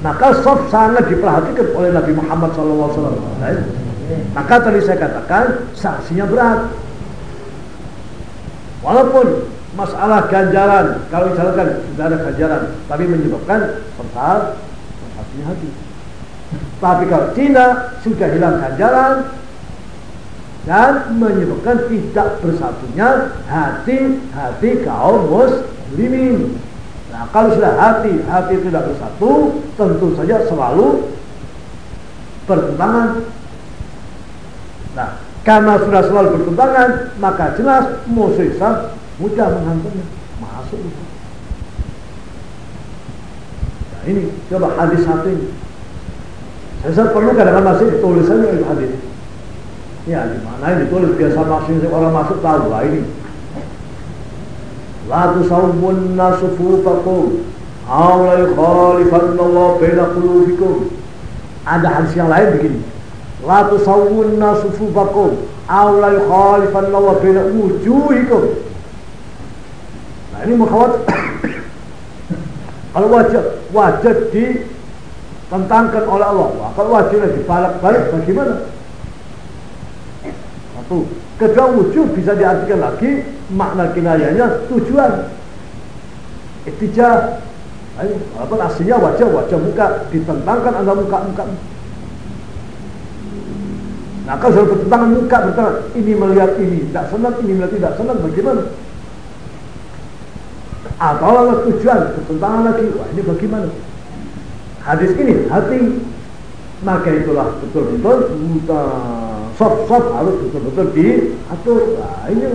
Maka soft sangat diperhatikan oleh Nabi Muhammad SAW. Maka tadi saya katakan sanksinya berat. Walaupun masalah ganjaran, kalau misalkan sudah ada ganjaran, tapi menyebabkan persoal hati-hati. Tapi kalau Cina sudah hilang ganjaran dan menyebabkan tidak bersatunya hati-hati kaum muslimin. Nah, kalau sudah hati, hati tidak bersatu, tentu saja selalu bertentangan. Nah, karena sudah selalu bertentangan, maka jelas musuh Islam mudah menghantamnya. Masuk itu. Nah ini, coba hadis satu ini. Saya perlu kadang-kadang masih tulisannya itu hadis. Ya, di mana ini tulis biasa masing orang masuk tahu lah ini. Nasufufakum aw la yukhalifanna Allah baina qulubikum. Ada hadis yang lain begini. la tusawwunna sufufakum aw la yukhalifanna wa baina wujuhikum nah ini mukhawat. Kalau wajah wajah ditentangkan oleh Allah kalau wajahnya dibalik-balik bagaimana? Satu kedua wujud bisa diartikan lagi makna kinayanya tujuan. Itijah walaupun aslinya wajah wajah muka ditentangkan antara muka muka. Nah kalau sudah bertentangan muka bertentangan ini melihat ini tidak senang, ini melihat tidak senang, bagaimana? Atau lalu tujuan bertentangan lagi, wah ini bagaimana? Hadis ini hati. Maka itulah betul-betul soft-soft harus betul-betul diatur. Nah ini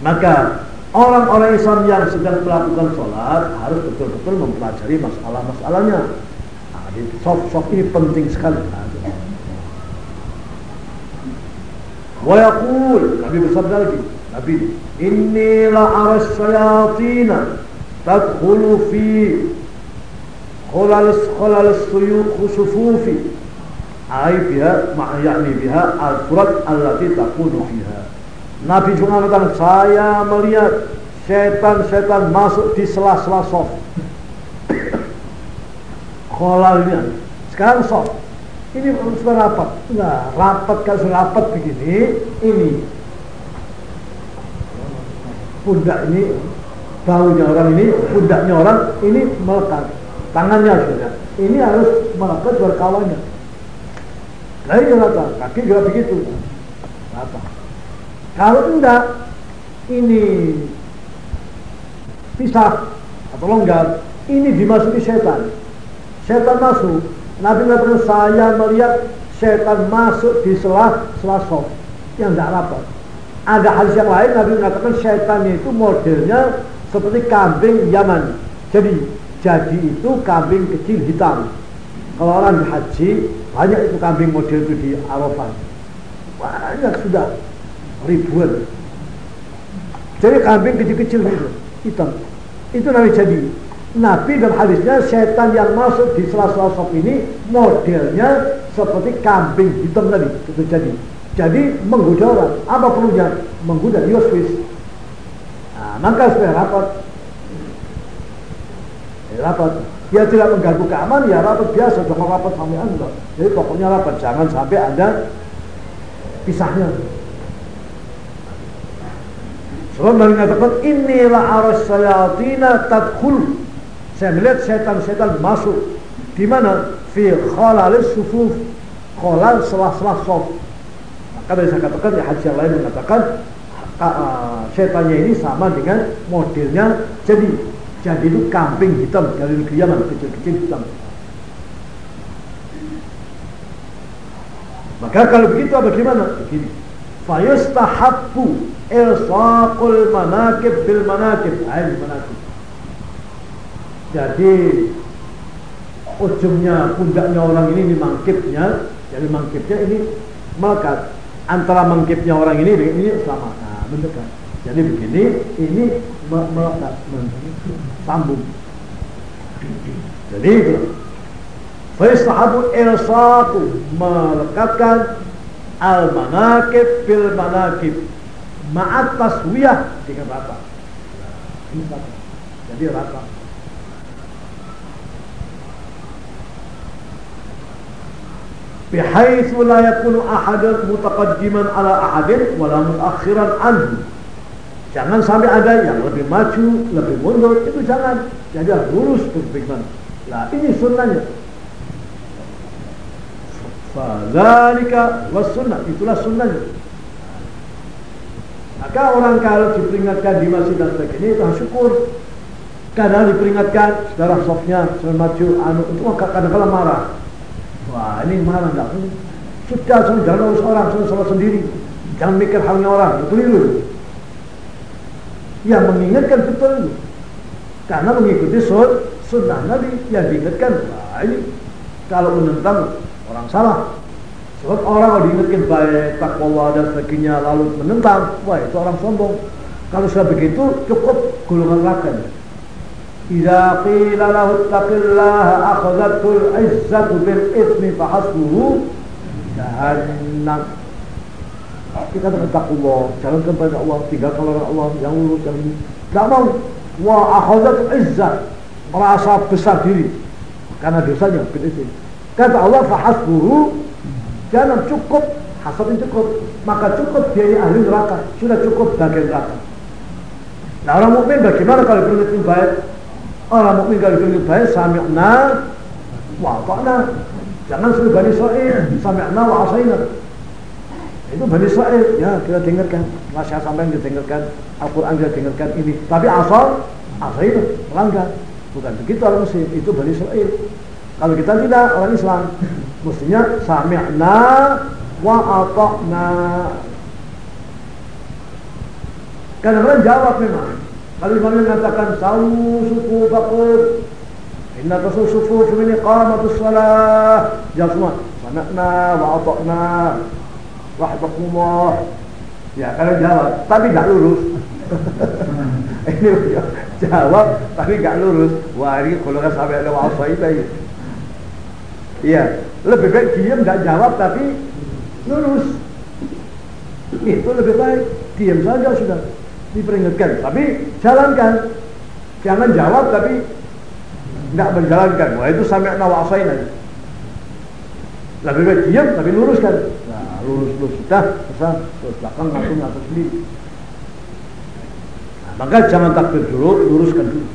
maka orang-orang Islam yang sedang melakukan sholat harus betul-betul mempelajari masalah-masalahnya. Nah, soft-soft ini penting sekali. Nah, Wa Nabi bersabda lagi Nabi Inni la aras sayatina Tadkhulu fi Khulal khulal suyuk sufufi Ai biha ma'yani biha al-furat allati takunu fiha Nabi juga mengatakan saya melihat setan-setan masuk di sela-sela soft. Kholalnya. Sekarang soft ini sudah rapat. Nah, rapat sudah rapat begini, ini pundak ini baunya orang ini, pundaknya orang ini melekat. Tangannya sudah. Ini harus melekat berkawannya. Nah ini rata, kaki juga begitu. Rata. Kalau enggak, ini pisah atau longgar, ini dimasuki setan. Setan masuk, Nabi mengatakan saya melihat setan masuk di selah selah soft yang tidak rapat. Ada hadis yang lain Nabi mengatakan setan itu modelnya seperti kambing Yaman. Jadi jadi itu kambing kecil hitam. Kalau orang haji banyak itu kambing model itu di Arafah. Banyak sudah ribuan. Jadi kambing kecil-kecil itu hitam. Itu Nabi jadi. Nabi dan hadisnya setan yang masuk di sela-sela sop ini modelnya seperti kambing hitam tadi itu jadi. Jadi menggoda orang. Apa perlunya? Menggoda yoswis nah, maka supaya rapat. Rapat dia tidak mengganggu keamanan ya rapat biasa jangan rapat sampai anda. Jadi pokoknya rapat jangan sampai ada pisahnya. Sebab Nabi mengatakan inilah aras sayatina tadkhul. Saya melihat setan-setan masuk. Di mana? Fi khalalis sufuf. Khalal selah-selah sof maka dari saya katakan di hadis yang lain mengatakan uh, setannya ini sama dengan modelnya jadi jadi itu kambing hitam. Dari negeri Yaman kecil-kecil hitam. Maka kalau begitu bagaimana begini. Fayustahabbu ilsaqul manakib bil manakib ail manakib jadi ujungnya pundaknya orang ini di mangkipnya, jadi mangkipnya ini melekat. Antara mangkipnya orang ini ini sama. Nah, mendekat. Jadi begini, ini melekat, sambung. Jadi itu. Faisahabu ilsaqu melekatkan al manakib bil manakib ma'at taswiyah dengan rata. Jadi rata. Bihaitsu la yakunu ahadun mutaqaddiman ala ahadin wala mutakhiran anhu. Jangan sampai ada yang lebih maju, lebih mundur, itu jangan. Jadi lurus bagaimana. Nah ini sunnahnya. Fadzalika was sunnah, itulah sunnahnya. Maka orang kalau diperingatkan di masjid dan sebagainya itu harus syukur. Kadang diperingatkan, sekarang softnya, saya maju, anu, itu kadang-kadang marah. Wah ini marah enggak? Sudah, sudah jangan urus orang, sudah salah sendiri. Jangan mikir halnya orang, keliru. Yang mengingatkan itu. Karena mengikuti sun, sunnah Nabi yang diingatkan. Ini kalau menentang orang salah. Sebab orang kalau diingatkan baik, takwa dan sebagainya lalu menentang, wah itu orang sombong. Kalau sudah begitu cukup golongan neraka. Idza qila lahu ittaqillaha akhadhatul izzatu bil hasbuhu jahannam. Kita tetap takwa, jalan kepada Allah, tinggal kalau Allah yang lurus yang ini. Tidak mau. Wa akhadhatul izzat merasa besar diri karena dosanya itsmi. Kata Allah fa hasbuhu Jangan cukup hasad cukup, maka cukup dia ahli neraka, sudah cukup bagian neraka. Nah orang mukmin bagaimana kalau beringat baik? Orang mukmin kalau beringat baik, sami'na wa ta'na. Jangan seperti Bani Israel, sami'na wa asayna. Itu Bani Israel, ya kita dengarkan. Nasihat sampai kita dengarkan, Al-Quran kita dengarkan ini. Tapi asal, asayna, melanggar. Bukan begitu orang muslim, itu Bani Israel. Kalau kita tidak, orang Islam. Mestinya sami'na wa ata'na. Kadang-kadang jawab memang. Kalau imam mengatakan sawu sufu bakur. Inna tasu sufu min iqamatus salah. Jawab semua. Sami'na wa ata'na. Rahmatullah. Ya, kalau jawab, tapi tidak lurus. ini jawab, tapi tidak lurus. Wah, ini kalau kan sampai ada wa'aswa itu. Iya, lebih baik diam nggak jawab tapi lurus. Itu lebih baik diam saja sudah diperingatkan. Tapi jalankan, jangan jawab tapi nggak menjalankan. Wah itu sampai nawasain aja. Lebih baik diam tapi luruskan. Lurus lurus sudah, besar terus belakang langsung ngatur sendiri. Nah, maka jangan takbir dulu, luruskan dulu.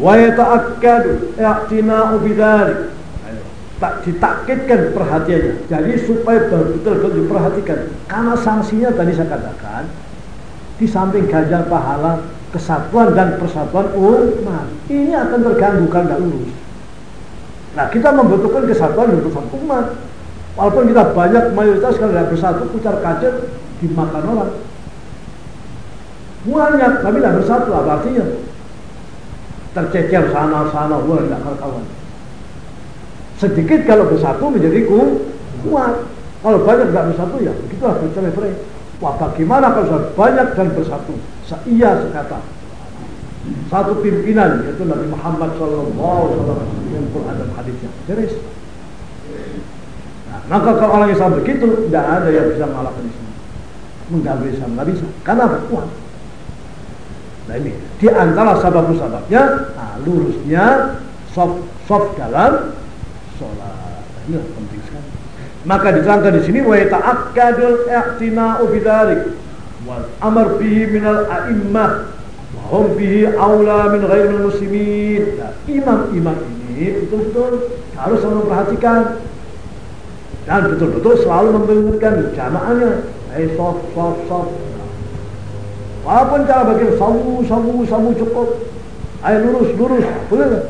Wa yata'akkadu i'tina'u bidzalik. Tak ditakkitkan perhatiannya. Jadi supaya betul-betul diperhatikan. Karena sanksinya tadi saya katakan di samping ganjar pahala kesatuan dan persatuan umat. Ini akan terganggu tidak lurus. Nah kita membutuhkan kesatuan dan persatuan umat walaupun kita banyak mayoritas kalau tidak bersatu putar kacir dimakan orang banyak tapi tidak bersatu apa artinya tercecer sana-sana, wah tidak kawan Sedikit kalau bersatu menjadi kuat. Kalau banyak tidak bersatu ya begitulah bercerai-berai. Wah bagaimana kalau sudah banyak dan bersatu? Iya sekata. Satu pimpinan yaitu Nabi Muhammad SAW yang Quran dan hadisnya. Beres. Nah, maka kalau orang Islam begitu, tidak ada yang bisa mengalahkan Islam. Mengganggu Islam, tidak bisa. Karena kuat. Nah ini di antara sabab-sababnya nah, lurusnya soft soft dalam sholat. Ini penting sekali. Maka diterangkan di sini wa yata'akkadul i'tina'u bidzalik wal amr bihi minal a'immah hum bihi aula min ghairil muslimin. Nah, imam-imam ini betul-betul harus memperhatikan dan betul-betul selalu memberikan jamaahnya. Hey, soft, soft, soft. Walaupun cara bagi sabu, sabu, sabu cukup. Ayo lurus, lurus. Boleh?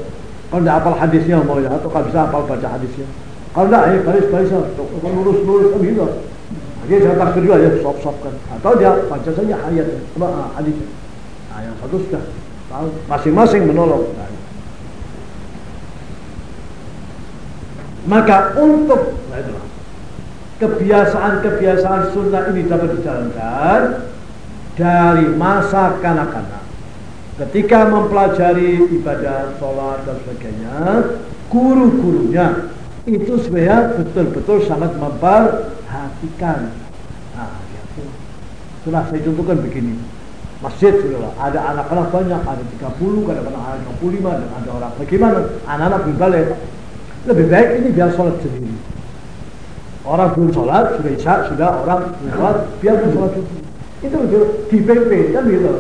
Kalau tidak hafal hadisnya mau ya, atau kalau bisa hafal baca hadisnya. Kalau tidak, ayo baris, baris. Kalau lurus, lurus, kan gitu. Dia jangan takbir juga, ya sop kan. Atau dia baca saja ayat, apa, ah, hadisnya. Nah, yang satu sudah. Masing-masing menolong. Nah, maka untuk nah kebiasaan-kebiasaan sunnah ini dapat dijalankan dari masa kanak-kanak. Ketika mempelajari ibadah, sholat dan sebagainya guru-gurunya itu sebenarnya betul-betul sangat memperhatikan. Nah, ya, itulah saya contohkan begini masjid sudah ada anak-anak banyak ada 30 kadang-kadang ada 65 dan ada orang. Bagaimana? Anak-anak berbalik Lebih baik ini biar sholat sendiri. Orang belum sholat, sudah isya, sudah orang belum sholat, biar belum sholat sendiri. Itu lebih dipimpin, kan gitu.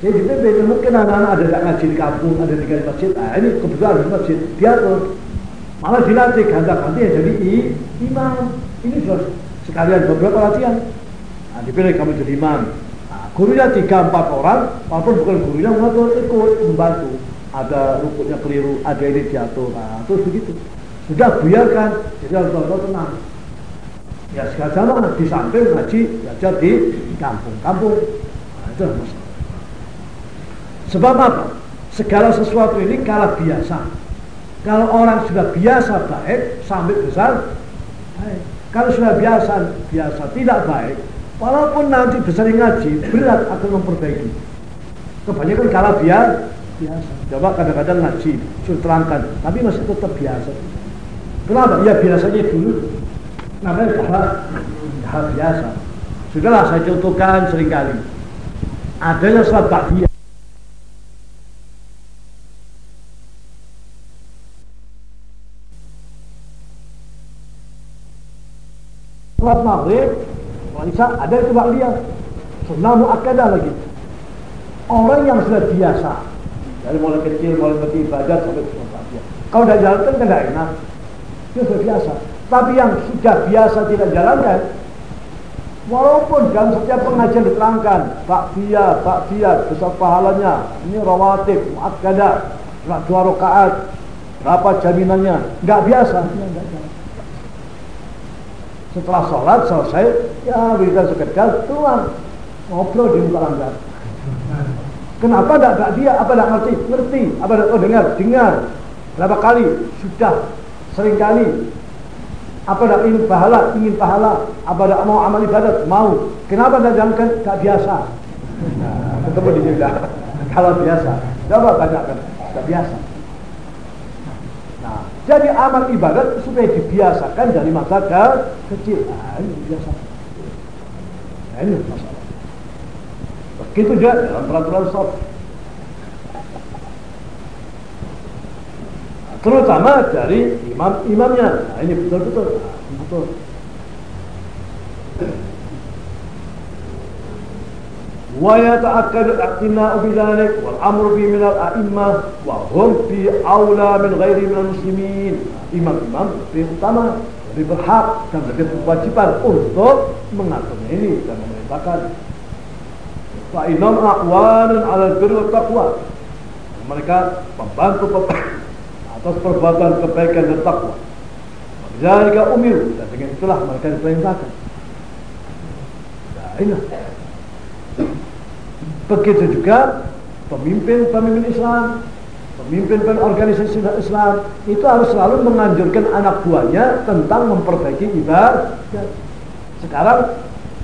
Jadi dipimpin, mungkin anak-anak ada yang ngaji di kampung, ada di masjid, ah ini kebetulan di masjid, diatur. Malah dilatih, ganti-ganti ya jadi imam. Ini sudah sekalian beberapa latihan. Nah, dipilih kamu jadi imam. Nah, gurunya tiga empat orang, walaupun bukan gurunya mengatur ikut membantu. Ada rukuknya keliru, ada ini diatur. Nah, terus begitu. Sudah biarkan, jadi harus tahu tenang. Ya segala sama di samping ngaji belajar di kampung-kampung. Nah, itu masalah. Sebab apa? Segala sesuatu ini kalah biasa. Kalau orang sudah biasa baik sampai besar baik. Kalau sudah biasa biasa tidak baik, walaupun nanti besar ngaji berat akan memperbaiki. Kebanyakan kalah biar biasa. Coba kadang-kadang ngaji, terangkan, tapi masih tetap biasa. Kenapa? Ya biasanya dulu namanya hal, hal biasa. Sudahlah saya contohkan sering kali. Adanya sholat takbir. Sholat maghrib, Isya ada itu dia. Sunnah muakkadah lagi. Orang yang sudah biasa dari mulai kecil mulai beribadah sampai sholat Kalau udah jalan kan tidak enak. Dia sudah biasa. Tapi yang sudah biasa tidak jalankan, walaupun dalam setiap pengajian diterangkan, Pak Bia, Pak Bia, besar pahalanya, ini rawatib, muakkadah, dua rakaat, berapa jaminannya, nggak biasa. Setelah sholat selesai, ya berikan sekedar, tuan ngobrol di muka langgar. Kenapa tidak dia? Apa tidak ngerti? Ngerti. Apa tidak? Oh dengar, dengar. Berapa kali? Sudah. Sering kali apa nak ingin pahala? Ingin pahala. Apa nak mau amal ibadat? Mau. Kenapa tak jalankan? Tak biasa. Nah, ketemu di juga. Kalau biasa. Coba tanyakan. Tak biasa. Nah, jadi amal ibadat supaya dibiasakan dari masa ke kecil. Nah, ini biasa. Nah, ini masalah. Begitu juga dalam peraturan sholat. terutama dari imam-imamnya. Nah, ini betul-betul, nah, betul. Wa yata'akkadu i'tina'u bidzalik wal amru bi min al-a'immah wa hum fi aula min ghairi min muslimin. Imam-imam lebih utama, lebih berhak dan lebih berkewajiban untuk mengatur ini dan memerintahkan. Fa inam aqwanun 'ala al-birri wa taqwa. Mereka pembantu atas perbuatan kebaikan dan takwa. Zalika umir dan dengan itulah mereka diperintahkan. Nah, ini. Begitu juga pemimpin-pemimpin Islam, pemimpin-pemimpin organisasi Islam itu harus selalu menganjurkan anak buahnya tentang memperbaiki ibadah. Sekarang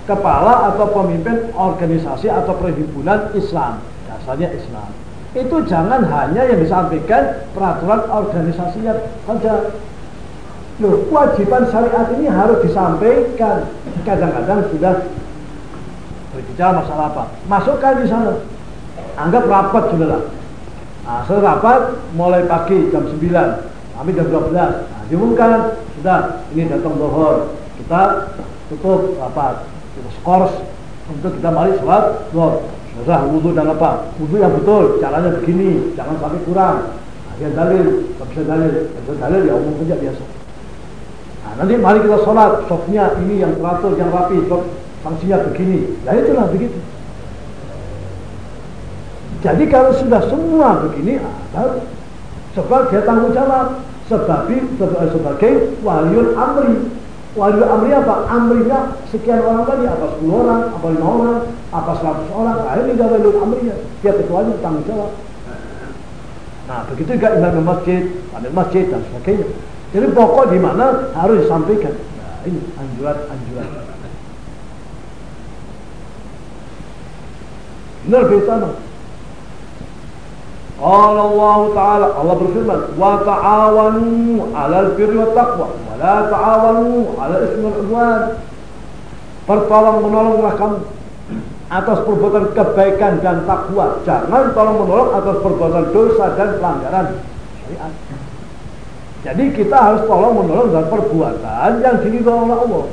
kepala atau pemimpin organisasi atau perhimpunan Islam, dasarnya Islam itu jangan hanya yang disampaikan peraturan organisasinya saja. Loh, kewajiban syariat ini harus disampaikan. Kadang-kadang sudah berbicara masalah apa? Masukkan di sana. Anggap rapat sudah lah. Nah, rapat mulai pagi jam 9 sampai jam 12. Nah, diumumkan sudah ini datang dohor. Kita tutup rapat. Skors untuk kita balik sholat dohor Usah wudhu dan apa? Wudhu yang betul, caranya begini, jangan sampai kurang. Nah, dalil, tak bisa dalil, tak dalil ya umum saja biasa. Nah, nanti mari kita sholat, sofnya ini yang teratur, yang rapi, sof sanksinya begini. Ya itulah begitu. Jadi kalau sudah semua begini, ah, baru sebab dia tanggung jawab sebagai sebagai waliul amri Wali amri apa? Amrinya sekian orang tadi, apa 10 orang, apa 5 orang, apa 100 orang. Nah, ini wali amrinya. Dia ketuanya tanggung jawab. Nah, begitu juga imam masjid, ada masjid dan sebagainya. Jadi pokok di mana harus disampaikan. Nah, ini anjuran-anjuran. Lebih utama. Qala Allah Ta'ala Allah berfirman wa ta'awanu 'alal birri wat taqwa wa la ta'awanu 'alal ismi wal 'udwan Pertolong menolonglah kamu atas perbuatan kebaikan dan takwa. Jangan tolong menolong atas perbuatan dosa dan pelanggaran syariat. Jadi kita harus tolong menolong dalam perbuatan yang diridhoi oleh Allah.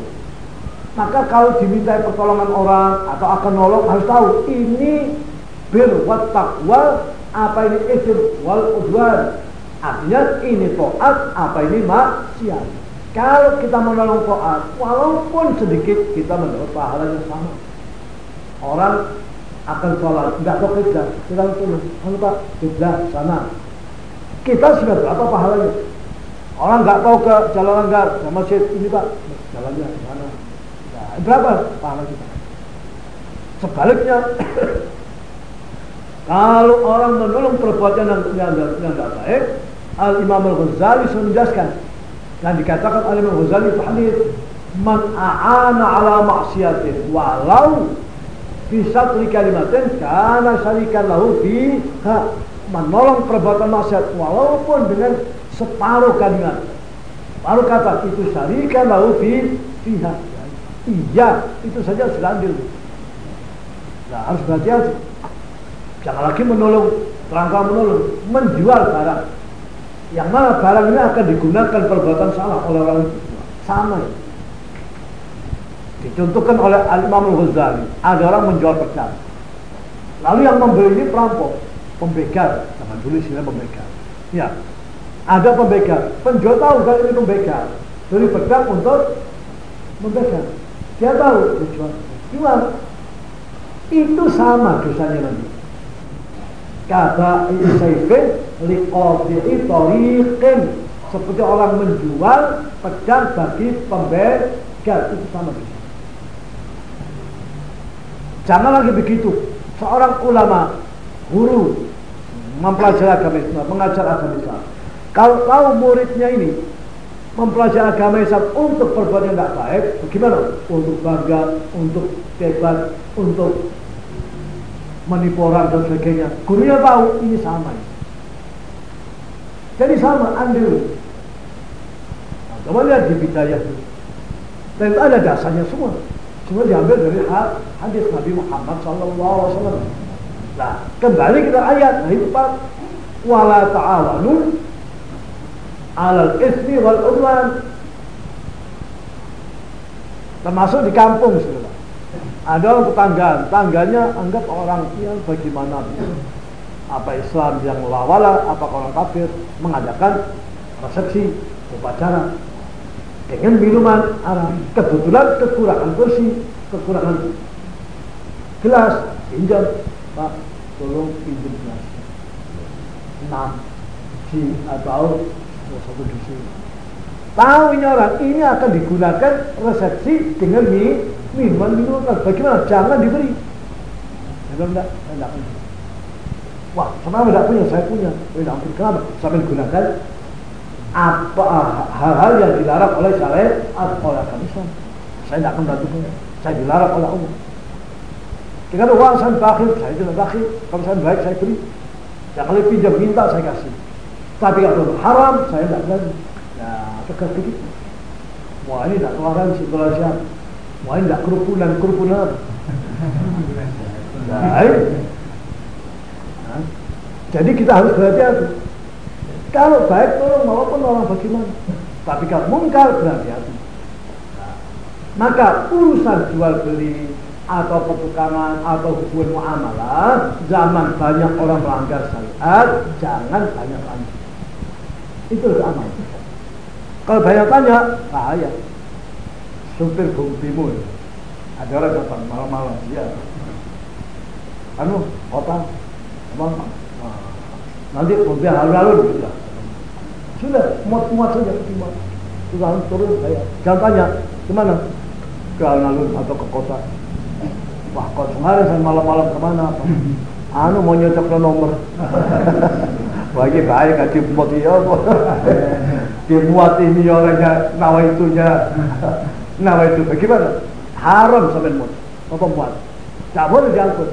Maka kalau diminta pertolongan orang atau akan nolong harus tahu ini bir wa taqwa apa ini isir wal udwan. Artinya ini to'at apa ini maksiat. Kalau kita menolong to'at, walaupun sedikit kita mendapat pahala yang sama. Orang akan sholat, tidak tahu kerja, kita tolong, kalau pak sana. Kita sudah berapa pahalanya? Orang nggak tahu ke jalan langgar, ke masjid ini pak, jalannya mana? Nah, berapa pahala kita? Sebaliknya, kalau orang menolong perbuatan yang tidak baik, Al Imam Al Ghazali sudah menjelaskan. Dan dikatakan Al Imam Al Ghazali itu hadis man aana ala maksiatin walau bisa tri kalimatin karena syarikan lahu fiha menolong perbuatan maksiat walaupun dengan separuh kalimat. Separuh kata itu syarikan lahu fi iya itu saja sudah ambil. Nah harus berhati-hati jangan lagi menolong rangka menolong menjual barang yang mana barang ini akan digunakan perbuatan salah oleh orang itu sama ya Dicontohkan oleh Al-Imam Al-Ghazali, ada orang menjual pedang. Lalu yang membeli ini perampok, pembegal, zaman dulu istilah pembegal. Ya, ada pembegal. Penjual tahu kalau ini pembegal. Beli pedang untuk membegal. Dia tahu dijual. Jual. Itu sama dosanya nanti. Kata Isaifin liqadi'i tariqin seperti orang menjual pedang bagi pembegal itu sama dosanya. Jangan lagi begitu. Seorang ulama, guru, mempelajari agama Islam, mengajar agama Islam. Kalau tahu muridnya ini mempelajari agama Islam untuk perbuatan yang tidak baik, bagaimana? Untuk bangga, untuk debat, untuk menipu orang dan sebagainya. Gurunya tahu ini sama. Jadi sama, ambil. Nah, coba lihat di bidayah itu. Dan itu ada dasarnya semua. Semua diambil dari hadis Nabi Muhammad SAW. Nah, kembali kita ayat. Nah, itu Pak. Wala ta'awanu alal ismi wal. Termasuk di kampung saudara. Ada tetangga, tetangganya anggap orang yang bagaimana apa Islam yang lawala, apa orang kafir mengadakan resepsi upacara dengan minuman Arab. Kebetulan kekurangan kursi, kekurangan gelas, pinjam, Pak, tolong pinjam gelas. Enam di atau satu dusun. Tahu ini orang ini akan digunakan resepsi dengan minuman minuman. Bagaimana? Jangan diberi. Jangan enggak, enggak punya. Wah, kenapa enggak punya? Saya punya. Enggak punya. Kenapa? Sampai digunakan apa hal-hal yang dilarang oleh syariat oleh agama Islam. Saya tidak akan bantu Saya dilarang oleh Allah. Dengan uang saya bakhil, saya tidak bakhil. Kalau saya baik, saya beri. Yang kalau pinjam minta, saya kasih. Tapi kalau haram, saya tidak berani. Tegas sedikit. Wah ini tidak keluaran si Malaysia. Wah ini tidak kerupunan, kerupunan. Nah, jadi kita harus berhati-hati. Kalau baik tolong walaupun orang bagaimana. Tapi kalau mungkar berhati-hati. Maka urusan jual beli atau pertukaran atau hubungan muamalah zaman banyak orang melanggar syariat jangan banyak tanya itu aman kalau banyak tanya bahaya supir bumbimu ada orang datang malam-malam dia anu kota emang nanti mobil alun-alun gitu sudah, muat-muat saja terima. Sudah turun saya. Jangan tanya, ke mana? Ke alun-alun atau ke kota. Wah, kau sehari saya malam-malam ke mana? Anu mau nyocok ke nomor. Wah, ini bahaya nggak dimuat ya. Dimuat ini orangnya, nawa itunya. Nawa itu bagaimana? Haram sampai muat. Apa muat? Tidak boleh diangkut.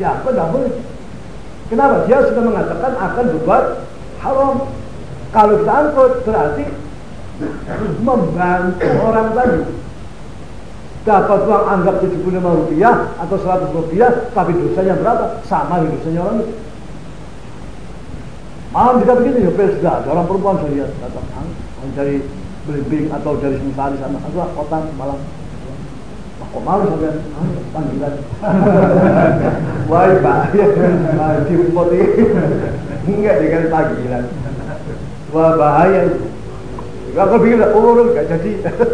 Diangkut tidak boleh. Kenapa? Dia sudah mengatakan akan berbuat haram. Kalau kita angkut berarti membantu orang tadi. Dapat uang anggap 75 rupiah atau 100 rupiah, tapi dosanya berapa? Sama dengan dosanya orang itu. Malam juga begitu ya sudah ada orang perempuan saya lihat datang dari Belimbing atau dari Sungsari sana. Aku kota malam. Wah, kok malu sampai ah, panggilan. Wah, Pak. Di ini. Enggak dengan panggilan. Wah, bahaya. Aku bikin oh, enggak jadi.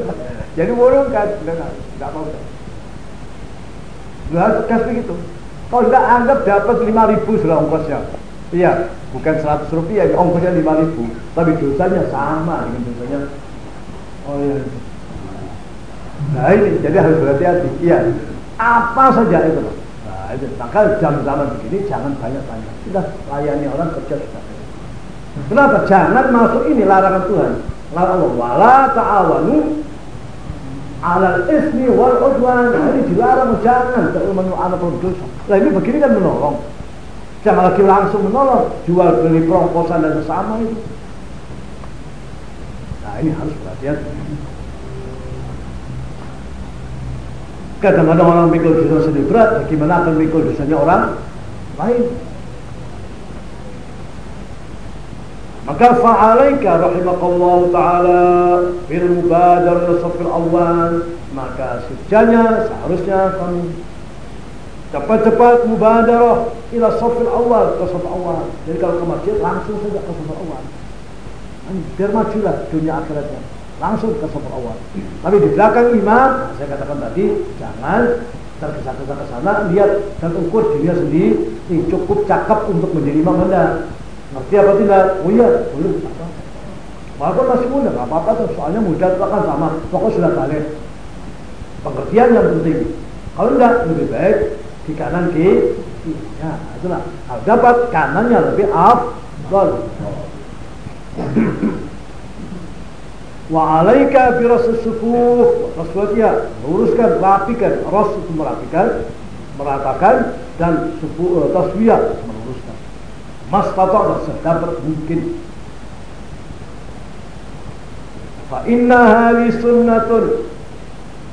jadi warung kan enggak, enggak mau. Harus kasih begitu. Kalau enggak anggap dapat lima ribu sudah ongkosnya. Iya, bukan 100 rupiah, ongkosnya 5 ribu, tapi dosanya sama dengan dosanya. Oh iya. Nah ini, jadi harus berhati-hati. Iya, apa saja itu. Nah itu, maka jam zaman begini jangan banyak tanya. Sudah layani orang kerja sudah. Kenapa? Jangan masuk ini larangan Tuhan. Larangan Allah. Wala ta'awanu alal ismi wal udwan. Ini dilarang jangan terlalu anak dosa. Nah ini begini kan menolong. Jangan lagi langsung menolong, jual beli perongkosan dan sesama itu. Nah ini harus berhati-hati. Kadang-kadang orang mikul dosa sendiri berat, bagaimana akan mikul dosanya orang lain? Maka fa'alaika rahimakallah ta'ala bil mubadar nasafil awal maka sejanya seharusnya kamu cepat-cepat mubadarah ila safil awal ke safil awal jadi kalau ke masjid langsung saja ke safil awal biar majulah dunia akhiratnya langsung ke safil awal tapi di belakang imam nah, saya katakan tadi jangan tergesa-gesa ke sana lihat dan ukur dirinya sendiri ini cukup cakap untuk menjadi imam anda ngerti apa tidak oh iya boleh apa Walaupun masih muda, nggak apa-apa. Soalnya muda itu akan sama. Pokoknya sudah balik. Pengertian yang penting. Kalau enggak, lebih baik di kanan kiri ya itulah. Kalau dapat kanannya lebih afdal. Wa alaika bi rasul sufuf rasulnya luruskan rapikan rasul merapikan meratakan dan sufu uh, taswiyah meluruskan. Mas tata sedapat mungkin. Fa inna hali sunnatun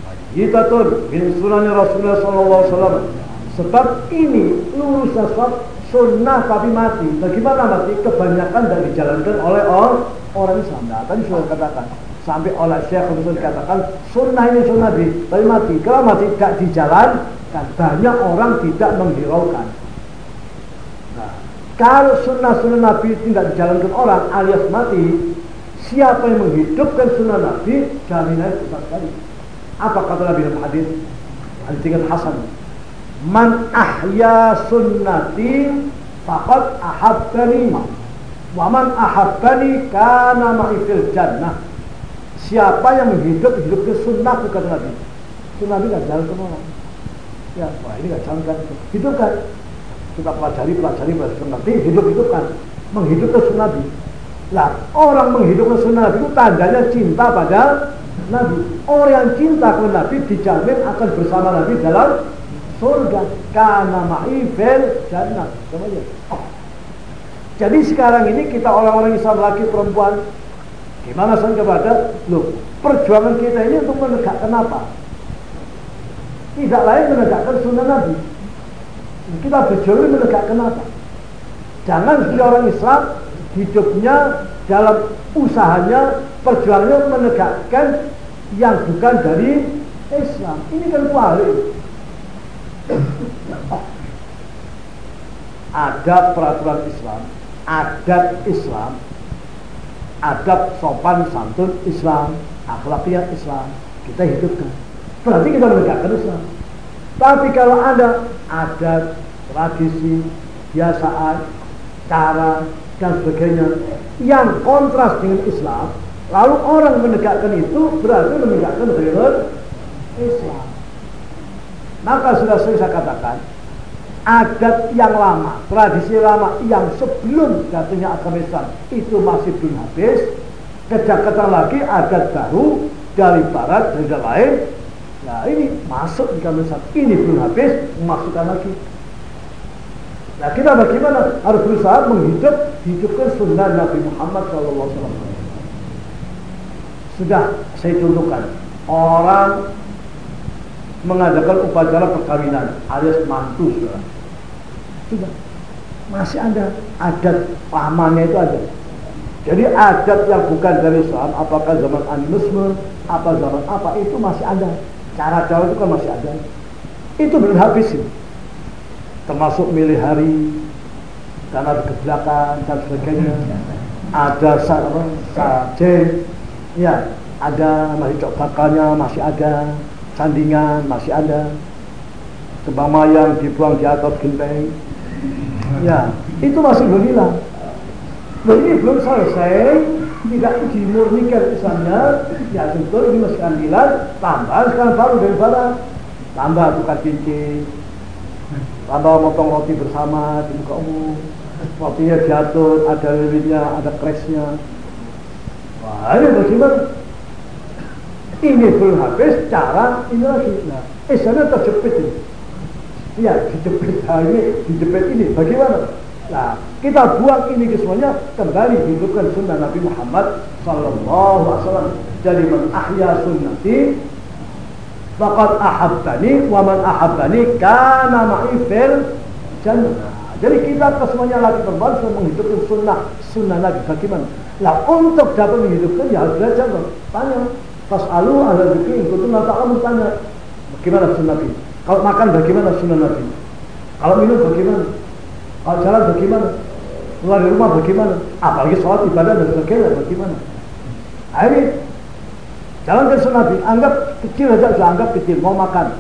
wajibatun min sunan Rasulullah sallallahu alaihi wasallam Sebab ini lurus nasab sunnah tapi mati. Bagaimana mati? Kebanyakan dan dijalankan oleh orang, orang Islam. Nah, tadi sudah katakan. Sampai oleh Syekh Khusus dikatakan sunnah ini sunnah di tapi mati. Kalau mati tidak dijalankan, banyak orang tidak menghiraukan. Nah, kalau sunnah-sunnah Nabi tidak dijalankan orang alias mati, siapa yang menghidupkan sunnah Nabi, jaminannya besar sekali. Apa kata Nabi dalam hadis? Hadis tingkat Hasan man ahya sunnati faqad ahabbani wa man ahabbani kana ma'i fil jannah. Siapa yang menghidup hidup ke sunnah kata Nabi. Sunnah Nabi gak jalan ke orang. Ya wah ini gak jalan kan? Hidupkan kita pelajari pelajari pelajari. Nanti hidup hidupkan menghidupkan sunnah Nabi. Lah orang menghidupkan sunnah Nabi itu tandanya cinta pada Nabi. Orang yang cinta kepada Nabi dijamin akan bersama Nabi dalam surga karena ma'i fil jannah. Semuanya. Jadi sekarang ini kita orang-orang Islam laki perempuan gimana sang kepada loh perjuangan kita ini untuk menegakkan apa? Tidak lain menegakkan sunnah Nabi. Kita berjuang menegakkan apa? Jangan sebagai orang Islam hidupnya dalam usahanya perjuangannya menegakkan yang bukan dari Islam. Ini kan kuali ada peraturan Islam, adat Islam, adab sopan santun Islam, akhlakiyat Islam, kita hidupkan. Berarti kita menegakkan Islam. Tapi kalau ada adat, tradisi, biasaan, cara, dan sebagainya yang kontras dengan Islam, lalu orang menegakkan itu berarti menegakkan Islam. Maka sudah saya katakan, adat yang lama, tradisi lama yang sebelum jatuhnya agama Islam itu masih belum habis. Kejakatan lagi adat baru dari barat dari lain. Nah ini masuk di agama Islam. Ini belum habis, masukkan lagi. Nah kita bagaimana? Harus berusaha menghidup, hidupkan sunnah Nabi Muhammad SAW. Sudah saya contohkan. Orang mengadakan upacara perkawinan alias mantu sudah. Sudah. masih ada adat lamanya itu ada. Jadi adat yang bukan dari Islam, apakah zaman animisme, apa zaman apa itu masih ada. Cara-cara itu kan masih ada. Itu belum habis ini. Termasuk milih hari, karena ke belakang dan sebagainya. Ada sajen, ya, ada masih cok bakalnya masih ada, sandingan masih ada, kembang mayang dibuang di atas genteng, ya, itu masih belum hilang. Nah ini belum selesai, tidak dimurnikan misalnya, ya tentu ini masih ambilan, tambah sekarang baru dari tambah tukar cincin, tambah motong roti bersama di muka umum, rotinya jatuh, ada lilinnya, ada crashnya. Wah ini bagaimana? Ini belum habis cara ini lagi. Nah, eh sana terjepit ini. Iya, dijepit. Ini dijepit ini. Bagaimana? Nah, kita buang ini semuanya kembali hidupkan sunnah Nabi Muhammad Sallallahu Alaihi Wasallam. Jadi man ahya sunnati faqad ahabbani wa man ahabbani kana ma'i fil jannah. Jadi kita semuanya lagi kembali menghidupkan sunnah sunnah Nabi bagaimana? Nah untuk dapat menghidupkan ya harus belajar Tanya. Pas alu ada zikir, itu nanti kamu tanya bagaimana sunnah Nabi. Kalau makan bagaimana sunnah Nabi. Kalau minum bagaimana. Kalau jalan bagaimana. Keluar dari rumah bagaimana. Apalagi sholat ibadah dan sebagainya bagaimana. Ini jalan sunnah Nabi. Anggap kecil saja sudah anggap kecil. Mau makan.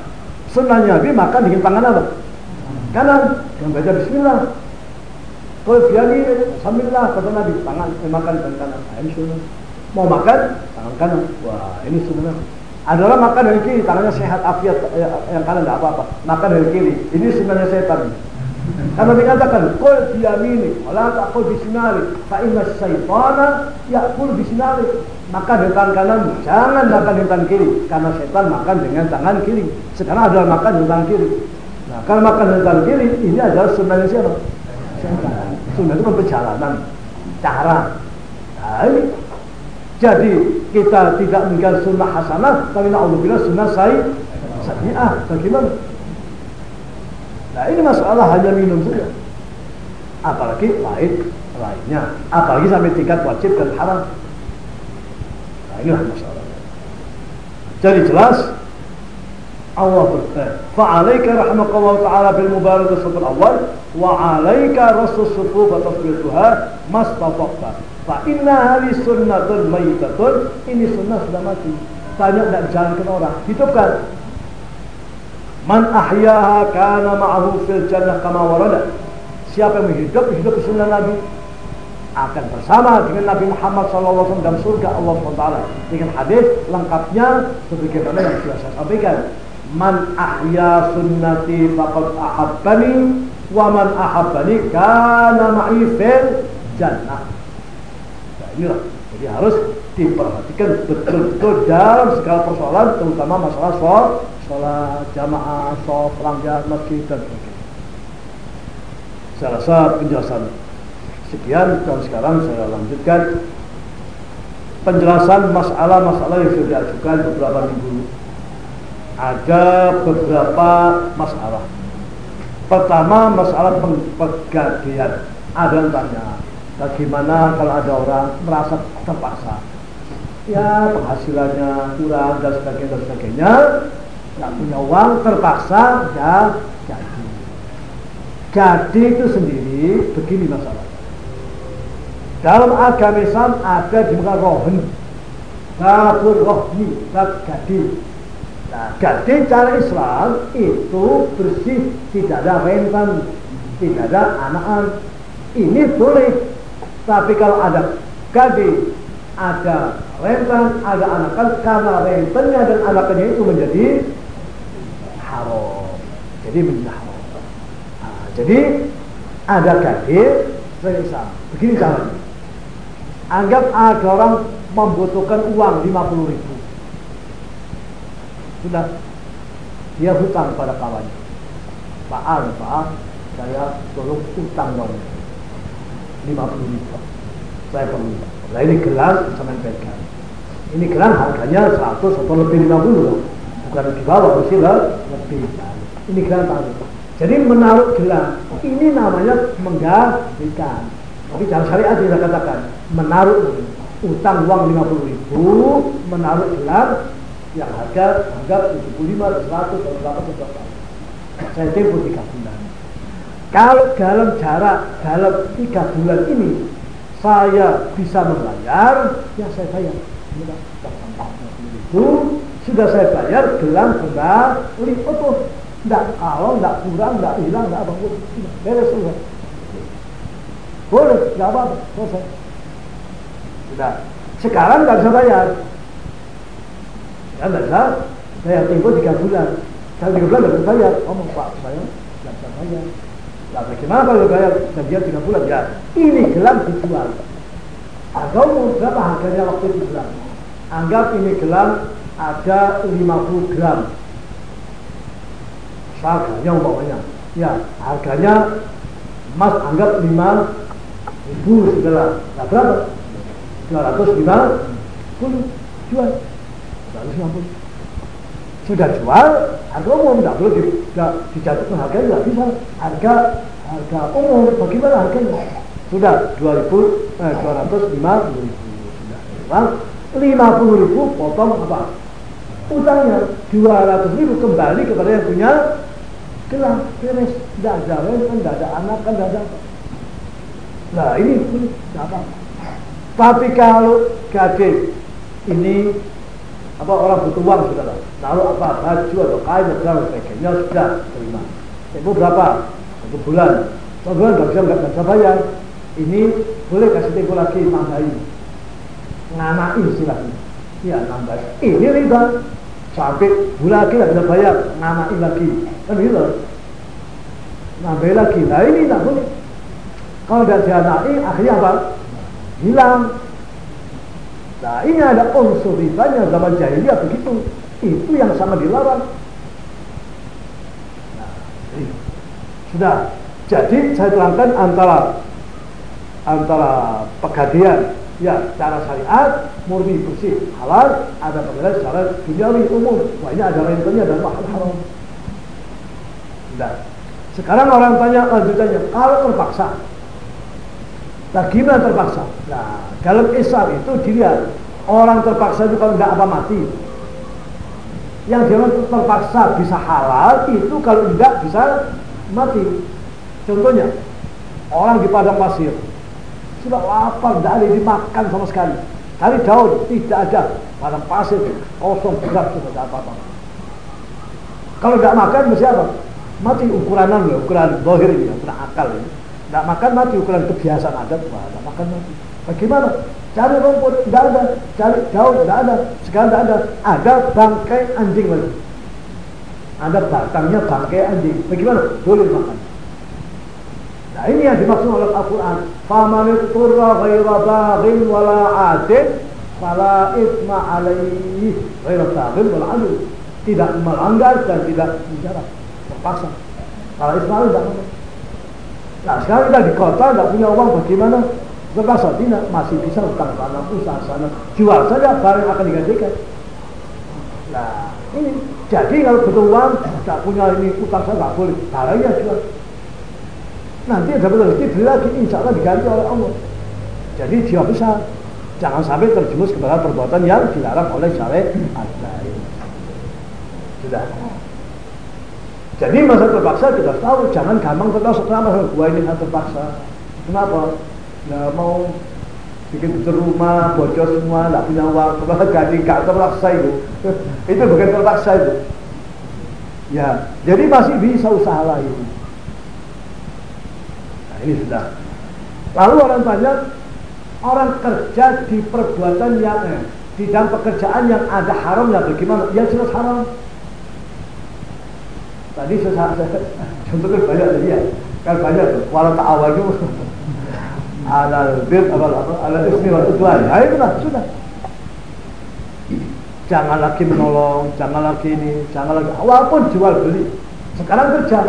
Sunnahnya Nabi makan dengan tangan apa? Kanan. Yang baca Bismillah. Kalau biani sambillah kata Nabi tangan eh, makan dengan kanan. Ini sunnah mau makan tangan kanan. Wah ini sebenarnya. Adalah makan dari kiri tangannya sehat afiat eh, yang kanan tidak apa-apa. Makan dari kiri. Ini sebenarnya setan. Karena dikatakan kul biyamini wala taqul bisinari fa inna syaitana ya'kul bisinari makan dengan tangan kanan jangan makan dengan tangan kiri. Karena setan makan dengan tangan kiri. Sekarang adalah makan dengan tangan kiri. Nah kalau makan dengan tangan kiri ini adalah sunnahnya siapa? Setan. Sunnah itu perjalanan cara. Nah, ini jadi kita tidak meninggal sunnah hasanah, tapi bilang sunnah saya sayi'ah. Bagaimana? Nah ini masalah hanya minum saja. Apalagi lain lainnya. Apalagi sampai tingkat wajib dan haram. Nah inilah masalahnya. Jadi jelas Allah berkata, "Fa'alaika rahmakallahu taala bil mubarak awal wa 'alaika rasul sufu wa tasbituha mastata'ta." Fa inna hari sunnatun mayyitatun. Ini sunnah sudah mati. Tanya tidak dijalankan orang. Hidupkan. Man ahyaha kana ma'ahu fil jannah kama warada. Siapa yang menghidup, hidup sunnah Nabi akan bersama dengan Nabi Muhammad SAW dalam surga Allah SWT dengan hadis lengkapnya sebagaimana yang sudah saya sampaikan man ahya sunnati faqad ahabbani wa man ahabbani kana ma'i fil jannah jadi harus diperhatikan betul-betul dalam segala persoalan terutama masalah soal sholat jamaah soal pelanggan masjid dan sebagainya. Saya rasa penjelasan sekian dan sekarang saya lanjutkan penjelasan masalah-masalah yang sudah diajukan beberapa minggu. Ada beberapa masalah. Pertama masalah penggadaian ada yang tanya Bagaimana kalau ada orang merasa terpaksa? Ya penghasilannya kurang dan sebagainya dan sebagainya. Nggak punya uang terpaksa ya jadi. Jadi itu sendiri begini masalah. Dalam agama Islam ada di muka rohn. Babul rohni, bab gadi. Nah, gadi cara Islam itu bersih, tidak ada rentan, tidak ada anak-anak. Ini boleh tapi kalau ada gade, ada rentan, ada anakan, karena rentennya dan anakannya itu menjadi haram. Jadi menjadi haram. Nah, jadi ada gade, selesai. Begini caranya. Anggap ada orang membutuhkan uang 50 ribu. Sudah dia hutang pada kawannya. Pak Al, Pak Al, saya tolong utang dong 50 ribu. Saya perlu nah ini gelang sama pegang. Ini gelang harganya 100 atau lebih 50 loh. Bukan di bawah mesti lebih. Ini gelang taruh Jadi menaruh gelang. Ini namanya menggantikan. Tapi jangan syariat tidak katakan menaruh utang uang 50 ribu, menaruh gelang yang harga anggap 75, 100, atau berapa berapa. Saya tempo tiga bulan. Kalau dalam jarak dalam tiga bulan ini saya bisa membayar, ya saya bayar. Itu sudah saya bayar gelang kembali. Oh tuh, tidak kalau tidak kurang, tidak hilang, tidak apa pun. Beres selesai. Boleh, tidak apa-apa, selesai. Sudah. Sekarang tidak bisa bayar. Ya tidak bisa. Saya tempo tiga bulan. Kalau tiga bulan tidak bisa bayar. Ngomong Pak, saya tidak bisa bayar. Nah bagaimana kalau bayar janjian tiga bulan? Ya ini gelang dijual. Umum berapa harganya waktu itu gelang? Anggap ini gelang ada 50 gram. Harganya umpamanya. Ya harganya emas anggap 5 ribu segala. Nah berapa? 250 jual. 250 sudah jual harga umum tidak perlu di, dijatuhkan harga tidak bisa. Harga harga umum bagaimana harganya? Sudah 2000 eh, 205 ribu. Sudah lima puluh ribu potong apa? Utangnya 200 ribu kembali kepada yang punya gelang beres. Tidak ada kan tidak ada anak kan tidak ada apa. Nah ini tidak apa. Tapi kalau gadis ini apa orang butuh uang sudah taruh apa? Baju atau kain atau dan sebagainya sudah terima. Itu berapa? Satu bulan. Satu bulan nggak bisa nggak bisa bayar. Ini boleh kasih tempo lagi nambahin. Nganai istilahnya. Ya nambahin ini riba. Sampai bulan lagi nggak bisa bayar nganai lagi. Kan gitu. Nambahin lagi. Nah ini tidak boleh. Kalau tidak dianai akhirnya apa? Hilang. Nah ini ada unsur ribanya zaman jahiliyah begitu. Itu yang sangat dilarang. Nah, sudah. Jadi saya terangkan antara antara pegadian ya cara syariat murni bersih halal ada pegadian secara duniawi umum ini ada lain-lainnya dan mahal haram nah sekarang orang tanya lanjutannya kalau terpaksa Nah gimana terpaksa? Nah dalam Islam itu dilihat orang terpaksa itu kalau nggak apa mati. Yang dia terpaksa bisa halal itu kalau tidak bisa mati. Contohnya orang di padang pasir sudah lapar, tidak ada dimakan sama sekali. Cari daun tidak ada, padang pasir kosong berat sudah tidak apa-apa. Kalau tidak makan mesti apa? Mati ukuranan loh, ukuran dohir ini, ukuran akal ini. Tidak makan mati ukuran kebiasaan adat, tidak makan mati. Bagaimana? Cari rumput, tidak ada. Cari daun, tidak ada. Sekarang tidak ada. Ada bangkai anjing lagi. Ada batangnya bangkai anjing. Bagaimana? Boleh makan. Nah ini yang dimaksud oleh Al-Quran. Faman turra ghaira baghin wala adin fala isma alaihi ghaira baghin wala adin. Tidak melanggar dan tidak bicara. Terpaksa. Kalau Ismail tidak Nah sekarang kita di kota tidak punya uang bagaimana? Terpaksa tidak masih bisa utang sana, usaha sana, jual saja barang akan digantikan. Nah ini jadi kalau butuh uang tidak punya ini utang saya nggak boleh, barangnya jual. Nanti ada rezeki beli lagi, insya Allah diganti oleh Allah. Jadi jiwa besar, jangan sampai terjumus kepada perbuatan yang dilarang oleh syariat. Sudah. Jadi masa terpaksa kita tahu, jangan gampang terpaksa. Kenapa gua ini terpaksa? Kenapa? Nggak mau bikin betul rumah, bocor semua, nggak punya uang, gaji nggak terpaksa itu. itu bukan terpaksa itu. Ya, jadi masih bisa usaha lain. Nah ini sudah. Lalu orang tanya, orang kerja di perbuatan yang eh, di dalam pekerjaan yang ada haramnya bagaimana? Ya jelas haram. Tadi saya, contohnya banyak tadi ya. Kan banyak tuh. Walau awal itu ala bir apa apa ala ismi wa tuan. Nah itu lah sudah. Jangan lagi menolong, jangan lagi ini, jangan lagi walaupun jual beli. Sekarang kerja,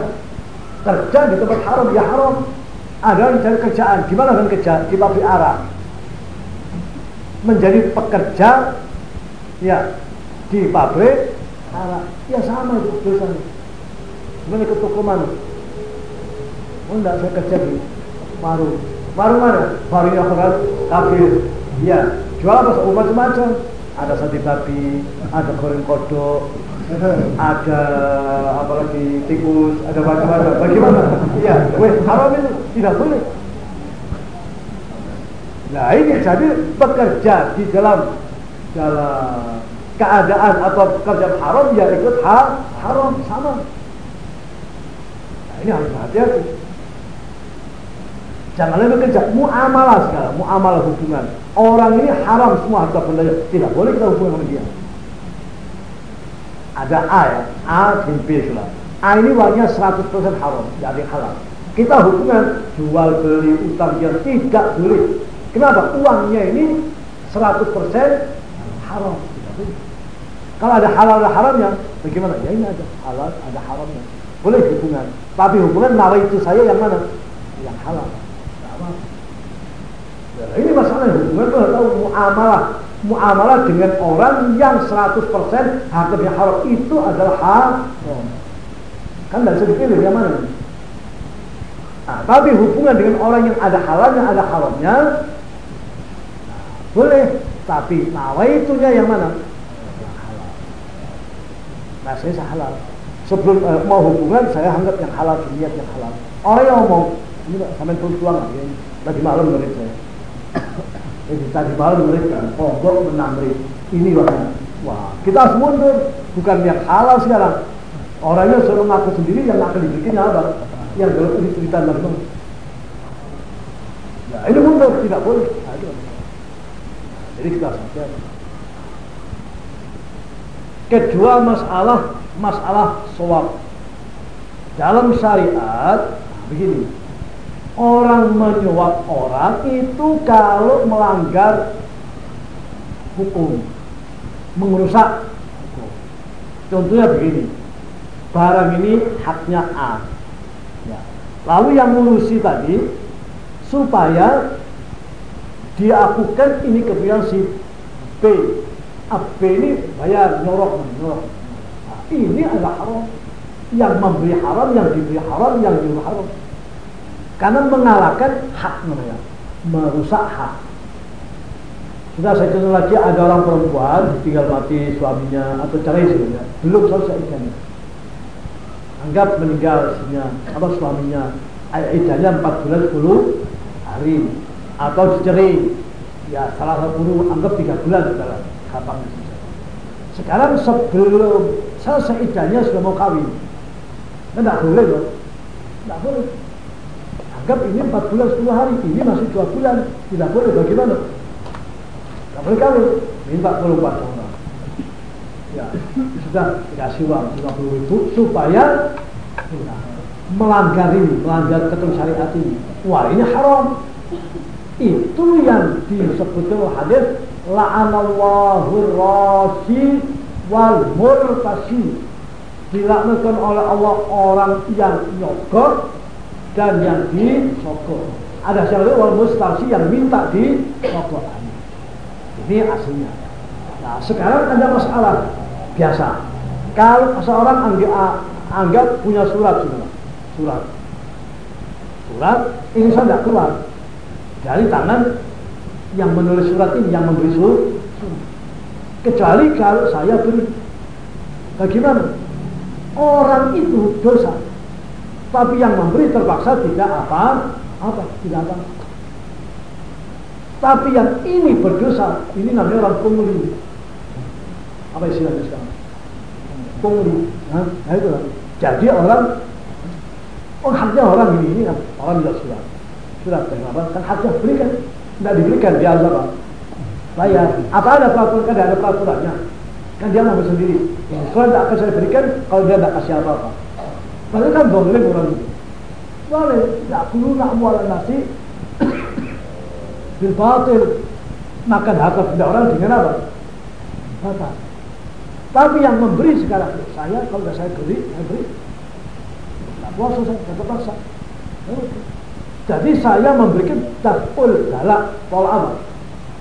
kerja di tempat haram ya haram. Ada yang cari kerjaan, gimana kan kerja di pabrik arah? Menjadi pekerja, ya di pabrik arah, ya sama itu dosanya. Gimana ke toko mana? Oh enggak, saya kerja di warung. Warung mana? Warungnya orang kafir. Ya, jual? Oh, macam-macam. Ada sate babi, ada goreng kodok, ada apa lagi tikus, ada macam-macam. Bagaimana? Iya, weh haram itu tidak boleh. Nah ini jadi bekerja di dalam dalam keadaan atau pekerjaan haram ya ikut hal haram sama. Nah ini harus hati-hati. Jangan lebih bekerja muamalah sekarang, muamalah hubungan. Orang ini haram semua harta benda tidak boleh kita hubungan sama dia ada A ya, A dan B sudah. A ini uangnya 100% haram, jadi halal. Kita hubungan jual beli utang yang tidak boleh. Kenapa? Uangnya ini 100% haram. Kalau ada halal ada haramnya, bagaimana? Ya ini ada halal, ada haramnya. Boleh hubungan. Tapi hubungan nawa itu saya yang mana? Yang halal. Ini masalah hubungan tahu muamalah muamalah dengan orang yang 100% harta haram itu adalah haram. Kan bisa dipilih yang mana. Nah, tapi hubungan dengan orang yang ada halalnya, ada haramnya, nah, boleh. Tapi nawaitunya yang mana? Yang halal. Nah, saya halal. Sebelum uh, mau hubungan, saya anggap yang halal, niat yang halal. Orang yang mau, ini sampai pulang lagi malam menurut saya. Jadi tadi malam mereka pokok menang Ini waktu. Wah, kita harus mundur. Bukan yang halal sekarang. Orangnya suruh ngaku sendiri yang ngaku dibikin apa? Yang kalau ini cerita lagi. Ya, ini mundur tidak boleh. Nah, jadi kita sadar. Kedua masalah masalah soal dalam syariat begini orang menyuap orang itu kalau melanggar hukum, mengurusak hukum. Contohnya begini, barang ini haknya A. Ya. Lalu yang ngurusi tadi supaya diakukan ini kemudian si B. A, B ini bayar nyorok, nyorok. Nah, ini adalah haram. Yang memberi haram, yang diberi haram, yang diberi haram. Karena mengalahkan hak mereka, merusak hak. Sudah saya contoh lagi ada orang perempuan tinggal mati suaminya atau cerai sebenarnya, belum selesai idahnya. Anggap meninggal istrinya apa suaminya, idahnya 4 bulan 10 hari. Atau dicerai. Ya salah satu anggap tiga bulan saudara kapan sekarang sebelum selesai idahnya sudah mau kawin. Tidak boleh loh tidak boleh anggap ini 4 bulan 10 hari, ini masih 2 bulan, tidak boleh bagaimana? Tidak boleh kawin, minta tolong Pak Ya, sudah dikasih uang 50 ribu supaya ya, melanggar ini, melanggar ketentuan syariat ini. Wah ini haram. Itu yang disebut oleh hadis la'anallahu rashi wal murtashi dilaknatkan oleh Allah orang yang nyogok dan yang disogok. Ada syariat wal mustarsi yang minta disogok. Ini aslinya. Nah, sekarang ada masalah biasa. Kalau seorang anggap, anggap punya surat sudah, surat, surat ini saya tidak keluar dari tangan yang menulis surat ini, yang memberi surat. Kecuali kalau saya beri. Bagaimana? Orang itu dosa tapi yang memberi terpaksa tidak apa apa tidak apa. Tapi yang ini berdosa, ini namanya orang pungli. Apa istilahnya sekarang? Pungli. Nah, itu lah. Jadi orang, oh haknya orang ini, ini kan orang tidak surat. Surat kenapa? Kan haknya berikan, tidak diberikan dia apa? Bayar. Apa ada peraturan? Kan ada peraturannya. Kan dia mau sendiri. Kalau tidak akan saya berikan, kalau dia tidak kasih apa-apa. Padahal kan boleh orang itu. Boleh, tidak perlu nak mual nasi bil batil. Makan harta benda orang dengan apa? Batal. Tapi yang memberi sekarang saya kalau sudah saya beri, saya beri. Tidak puasa saya, tidak terpaksa. Jadi saya memberikan takul galak, pola apa?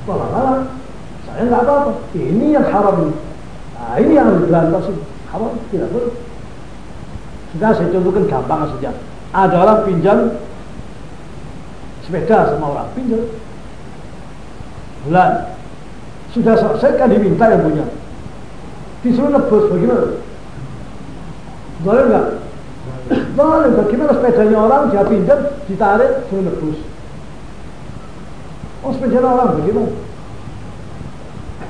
Pola galak. Saya nggak apa-apa. Ini yang haram. Nah ini yang diberantas. Haram tidak boleh. Sudah saya contohkan gampang saja. Ada orang pinjam sepeda sama orang pinjam. Bulan. Sudah selesai kan diminta yang punya. Disuruh nebus bagaimana? Boleh nggak? Boleh bagaimana sepedanya orang dia pinjam ditarik suruh nebus. Oh sepeda orang bagaimana?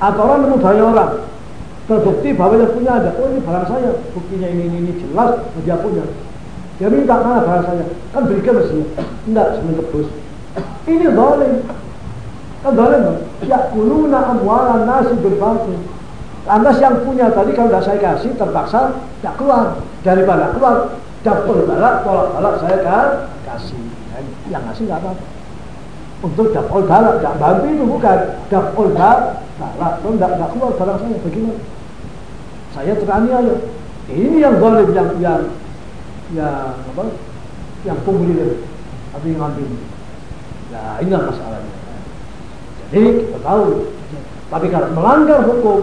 Atau orang nemu orang terbukti bahwa yang punya ada oh ini barang saya. Buktinya ini ini, ini jelas dia punya. Dia minta mana barang saya? Kan berikan mestinya enggak semen tebus ini zalim. Kan zalim dong ya kuluna amwalan nasi berbantu anda yang punya tadi kalau tidak saya kasih terpaksa tidak keluar. Daripada keluar dapur balak tolak balak saya kan kasih. Yang ngasih nggak apa-apa. Untuk dapur balak tidak bantu itu bukan. Dapur balak balak. Itu tidak keluar barang saya bagaimana saya teraniaya ini yang zalim yang yang yang apa yang pungli tapi yang ngambil. Nah, inilah masalahnya. Jadi kita tahu, tapi kalau melanggar hukum,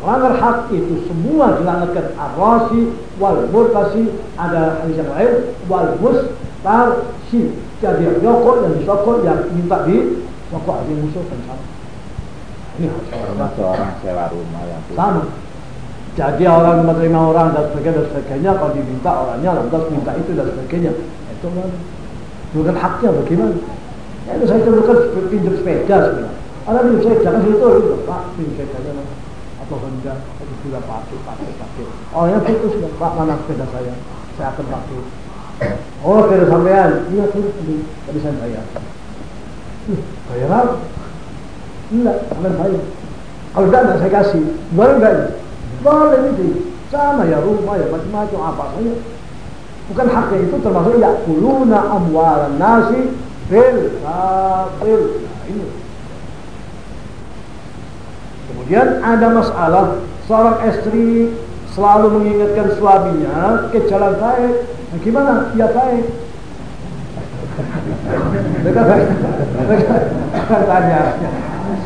melanggar hak itu semua dilanggarkan arwasi wal murtasi ada hadis yang lain wal mustarsi jadi yang nyokot yang disokot yang minta di sokot ada musuh dan sama. Ini harus orang sewa rumah yang sama jadi orang menerima orang dan sebagainya dan sebagainya kalau diminta orangnya lantas minta itu dan sebagainya itu bukan haknya bagaimana Ya, itu saya temukan pinjam sepeda sebenarnya. Ada pinjam sepeda kan itu itu Pak pinjam sepedanya atau Honda itu sudah pakai pakai pakai. Oh ya itu sudah Pak mana sepeda saya? Saya akan pakai. Oh sepeda sampean, iya tuh tadi saya bayar. Bayar apa? Enggak, kalian bayar. Kalau tidak, tidak saya kasih. Boleh enggak? Boleh itu. Sama ya rumah ya macam-macam apa saja. Bukan haknya itu termasuk ya kuluna amwalan nasi bil kafir nah, ini. Kemudian ada masalah seorang istri selalu mengingatkan suaminya ke jalan baik. Nah, gimana? Ya baik. Mereka tanya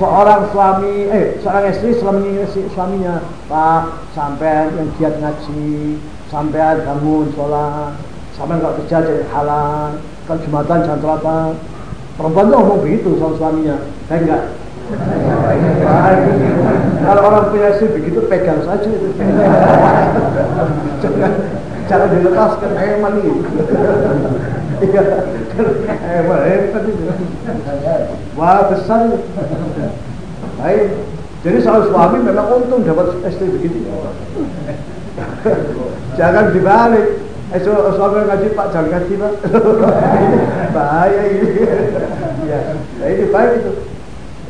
seorang suami eh seorang istri mengingatkan suaminya pak sampai yang giat ngaji sampai bangun sholat sampai nggak kerja jadi halal kan Jumatan jam berapa perempuan tuh ngomong begitu sama suaminya saya enggak kalau orang punya istri begitu pegang saja itu. Jangan jangan dilepaskan eman itu iya hebat itu wah besar baik jadi soal suami memang untung dapat istri begitu jangan dibalik Eh, suami ngaji Pak jangan ngaji Pak. Bahaya ini. ya, nah, ini baik itu.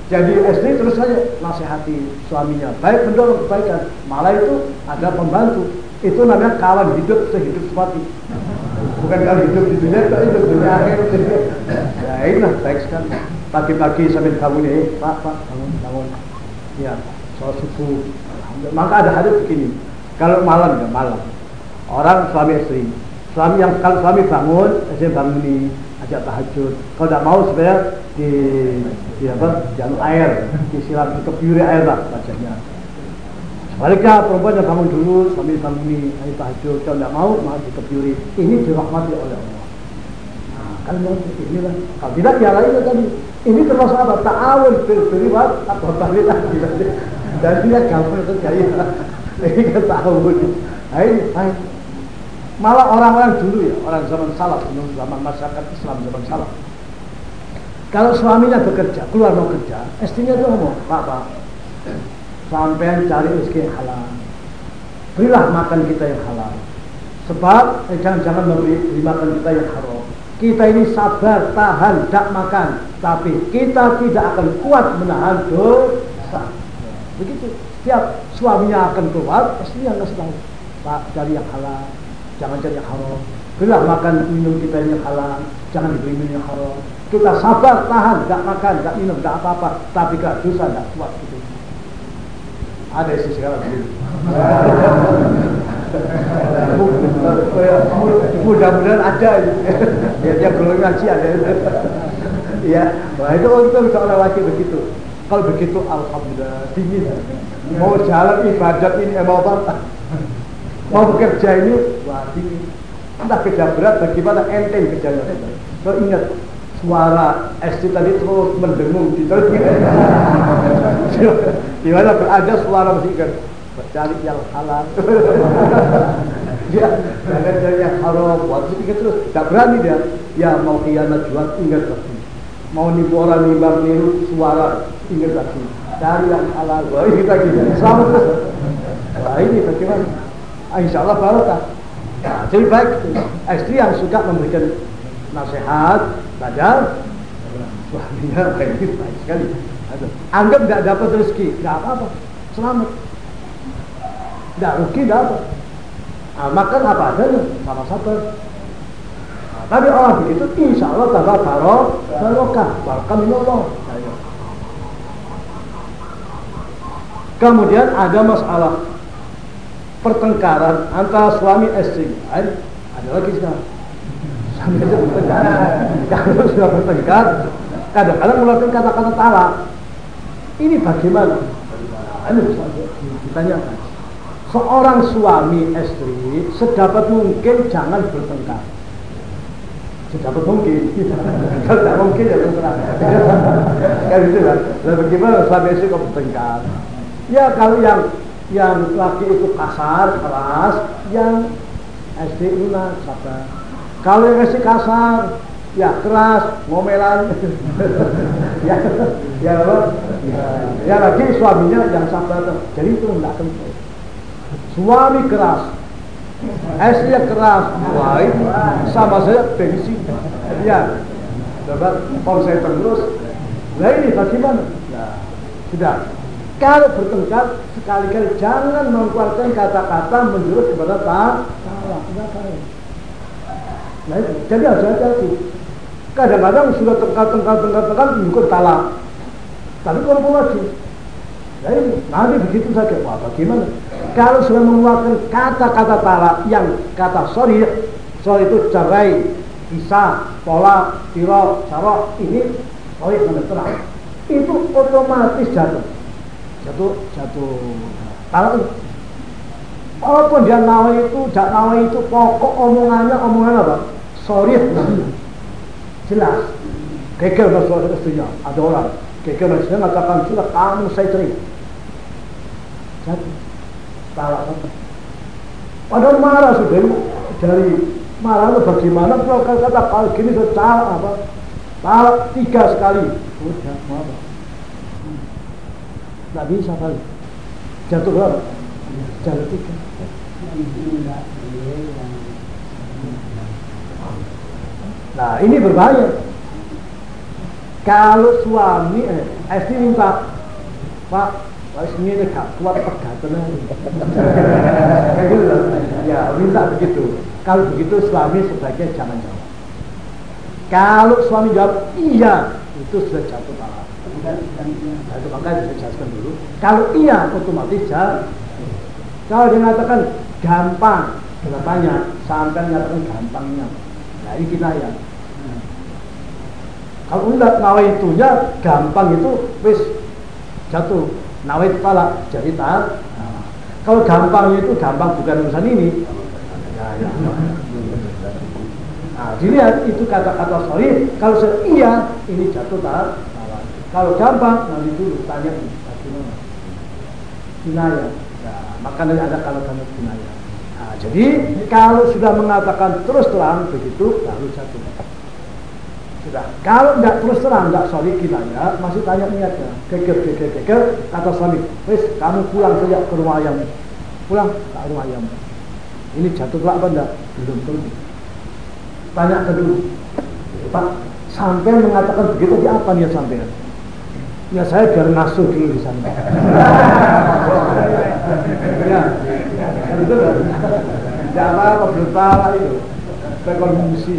Jadi SD terus saja nasihati suaminya. Baik mendorong kebaikan. Malah itu ada pembantu. Itu namanya kawan hidup sehidup sepati. Bukan kawan hidup di dunia, itu hidup dunia akhir. Ya inilah baik sekali. Pagi-pagi sambil bangun eh Pak, Pak, bangun, bangun. Ya, soal subuh. Maka ada hadis begini. Kalau malam ya malam. Orang suami istri. Suami yang kalau suami bangun istri bangun ini ajak tahajud. Kalau tidak mau sebenarnya di, di apa jalur air. Disiram di kebiuri air lah bacanya sebaliknya perempuan yang bangun dulu suami bangun ini ayo tahajud. Kalau tidak mau mau di kebiuri ini dirahmati oleh Allah. Nah, kan ini lah. Kalau tidak ya lain tadi ini termasuk apa ta'awun bil birri atau tali lagi dan dia gampang terjadi ini kan ta'awun ayo Malah orang-orang dulu ya, orang zaman salaf, zaman masyarakat Islam zaman salaf. Kalau suaminya bekerja, keluar mau kerja, istrinya tuh ngomong, Pak, Pak, sampai cari rezeki yang halal. Berilah makan kita yang halal. Sebab eh, jangan-jangan memberi beri makan kita yang haram. Kita ini sabar, tahan, tidak makan. Tapi kita tidak akan kuat menahan dosa. Begitu. Setiap suaminya akan keluar, istrinya nggak tahu. Pak, cari yang halal jangan cari yang haram. Berilah makan minum kita yang halal, jangan diberi minum yang haram. Kita sabar, tahan, gak makan, gak minum, gak apa-apa, tapi gak dosa, gak kuat gitu. Ada isi sekarang begitu. Mudah-mudahan ada ya dia belum ngaji ada. Ya, wah itu untung seorang laki begitu. Kalau begitu, alhamdulillah dingin. Mau jalan ibadat ini, eh, mau apa? mau bekerja ini wah ini entah kerja berat bagaimana enteng kerjanya so ingat suara SD tadi terus mendengung di di mana berada suara musik cari yang halal. Dia jangan cari yang haram. Waktu itu terus tak berani dia. Ya mau khianat jual ingat lagi. Mau nipu orang nimbang niru suara ingat lagi. Cari yang halal. Wah ini lagi. Selamat. Terus wah ini bagaimana? Ah, insya Allah barokah. Nah, jadi baik. Istri yang suka memberikan nasihat padahal suaminya baik baik sekali. Anggap tidak dapat rezeki nggak apa-apa. Selamat tidak rugi tidak apa. Nah, makan apa adanya sama sabar nah, tapi orang begitu insya Allah tambah barok barokah. Barokah Allah. Kemudian ada masalah pertengkaran antara suami istri. Ada lagi sekarang. Suami bertengkar. Kalau sudah bertengkar kadang-kadang melakukan kata-kata talak. Ini bagaimana? Ini ditanyakan seorang suami istri sedapat mungkin jangan bertengkar. Sedapat mungkin. Kalau tidak mungkin ya bertengkar kan gitu kan. Nah, bagaimana suami istri kok bertengkar? Ya kalau yang yang laki itu kasar keras yang istri lunak sabar. Kalau yang istri kasar ya keras ngomelan. Ya ya, ya ya lagi suaminya yang sabar jadi itu tidak penting Suami keras, esnya keras, itu sama saja bensin. Ya, dapat konsep terus. Nah ini bagaimana? Nah, sudah. Kalau bertengkar sekali-kali jangan mengeluarkan kata-kata menjurus kepada tak Nah jadi harus hati-hati. Kadang-kadang sudah tengkar-tengkar tengkar-tengkar ikut talak. Tapi lagi. Nah nanti begitu saja. Wah bagaimana? Kalau sudah mengeluarkan kata-kata talak yang kata sorry, sorry itu cerai, bisa, pola, tiro, carok, ini sorry mana terang. Itu otomatis jatuh. Jatuh, jatuh talak itu. Walaupun dia nawa itu, jak nawa itu pokok omongannya omongan apa? Sorry, jelas. Geger suara istrinya, ada orang. Geger istrinya mengatakan sudah kamu saya terima. Jatuh talak padahal marah sudah dari marah itu bagaimana kalau kata kalau gini sudah apa? Talak tiga sekali. Udah apa nggak bisa kali jatuh berapa? Jatuh tiga. Nah ini berbahaya. Kalau suami eh, istri minta pak Wah, ini gak kuat pegatan Kayak gitu loh. Ya, minta begitu. Kalau begitu suami sebaiknya jangan jawab. Kalau suami jawab iya, itu sudah jatuh talak. Nah, itu makanya saya jelaskan dulu. Kalau iya, otomatis jatuh. Kalau dia mengatakan gampang, kita tanya, sampai mengatakan gampangnya. Nah, ini kita ya. Kalau enggak nawai itunya gampang itu wis jatuh nawait pala jadi taat nah, kalau gampang itu gampang bukan urusan ini. Ya, ya. nah dilihat itu kata-kata sorry kalau saya iya ini jatuh taat kalau gampang nanti dulu tanya bagaimana? Kinaya ya, makanya ada kalau kamu kinaya nah, jadi kalau sudah mengatakan terus terang begitu baru jatuh sudah. Kalau tidak terus terang, tidak solid kita ya, masih tanya niatnya. Geger, geger, geger, kata suami, wis kamu pulang saja ke rumah ayam. Pulang ke rumah ayam. Ini jatuh kelak apa enggak? Belum tentu. Tanya ke dulu. Pak, sampai mengatakan begitu di apa niat sampai? Ya saya biar ngasuh dulu di sana. ya, itu kan. Ya apa-apa, belum itu. Saya konsumsi.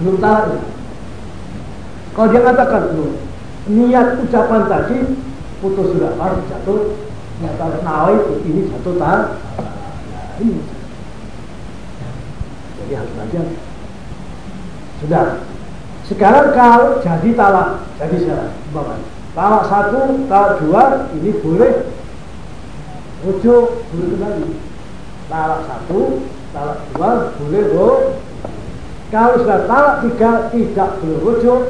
Belum tahu kalau dia katakan niat ucapan tadi putus sudah jatuh nyata nawai itu ini jatuh tak nah, ini. Jadi harus belajar sudah. Sekarang kalau jadi talak jadi sekarang talak satu talak dua ini boleh. Rujuk boleh kembali talak satu talak dua boleh rujuk kalau sudah talak tiga tidak boleh rujuk.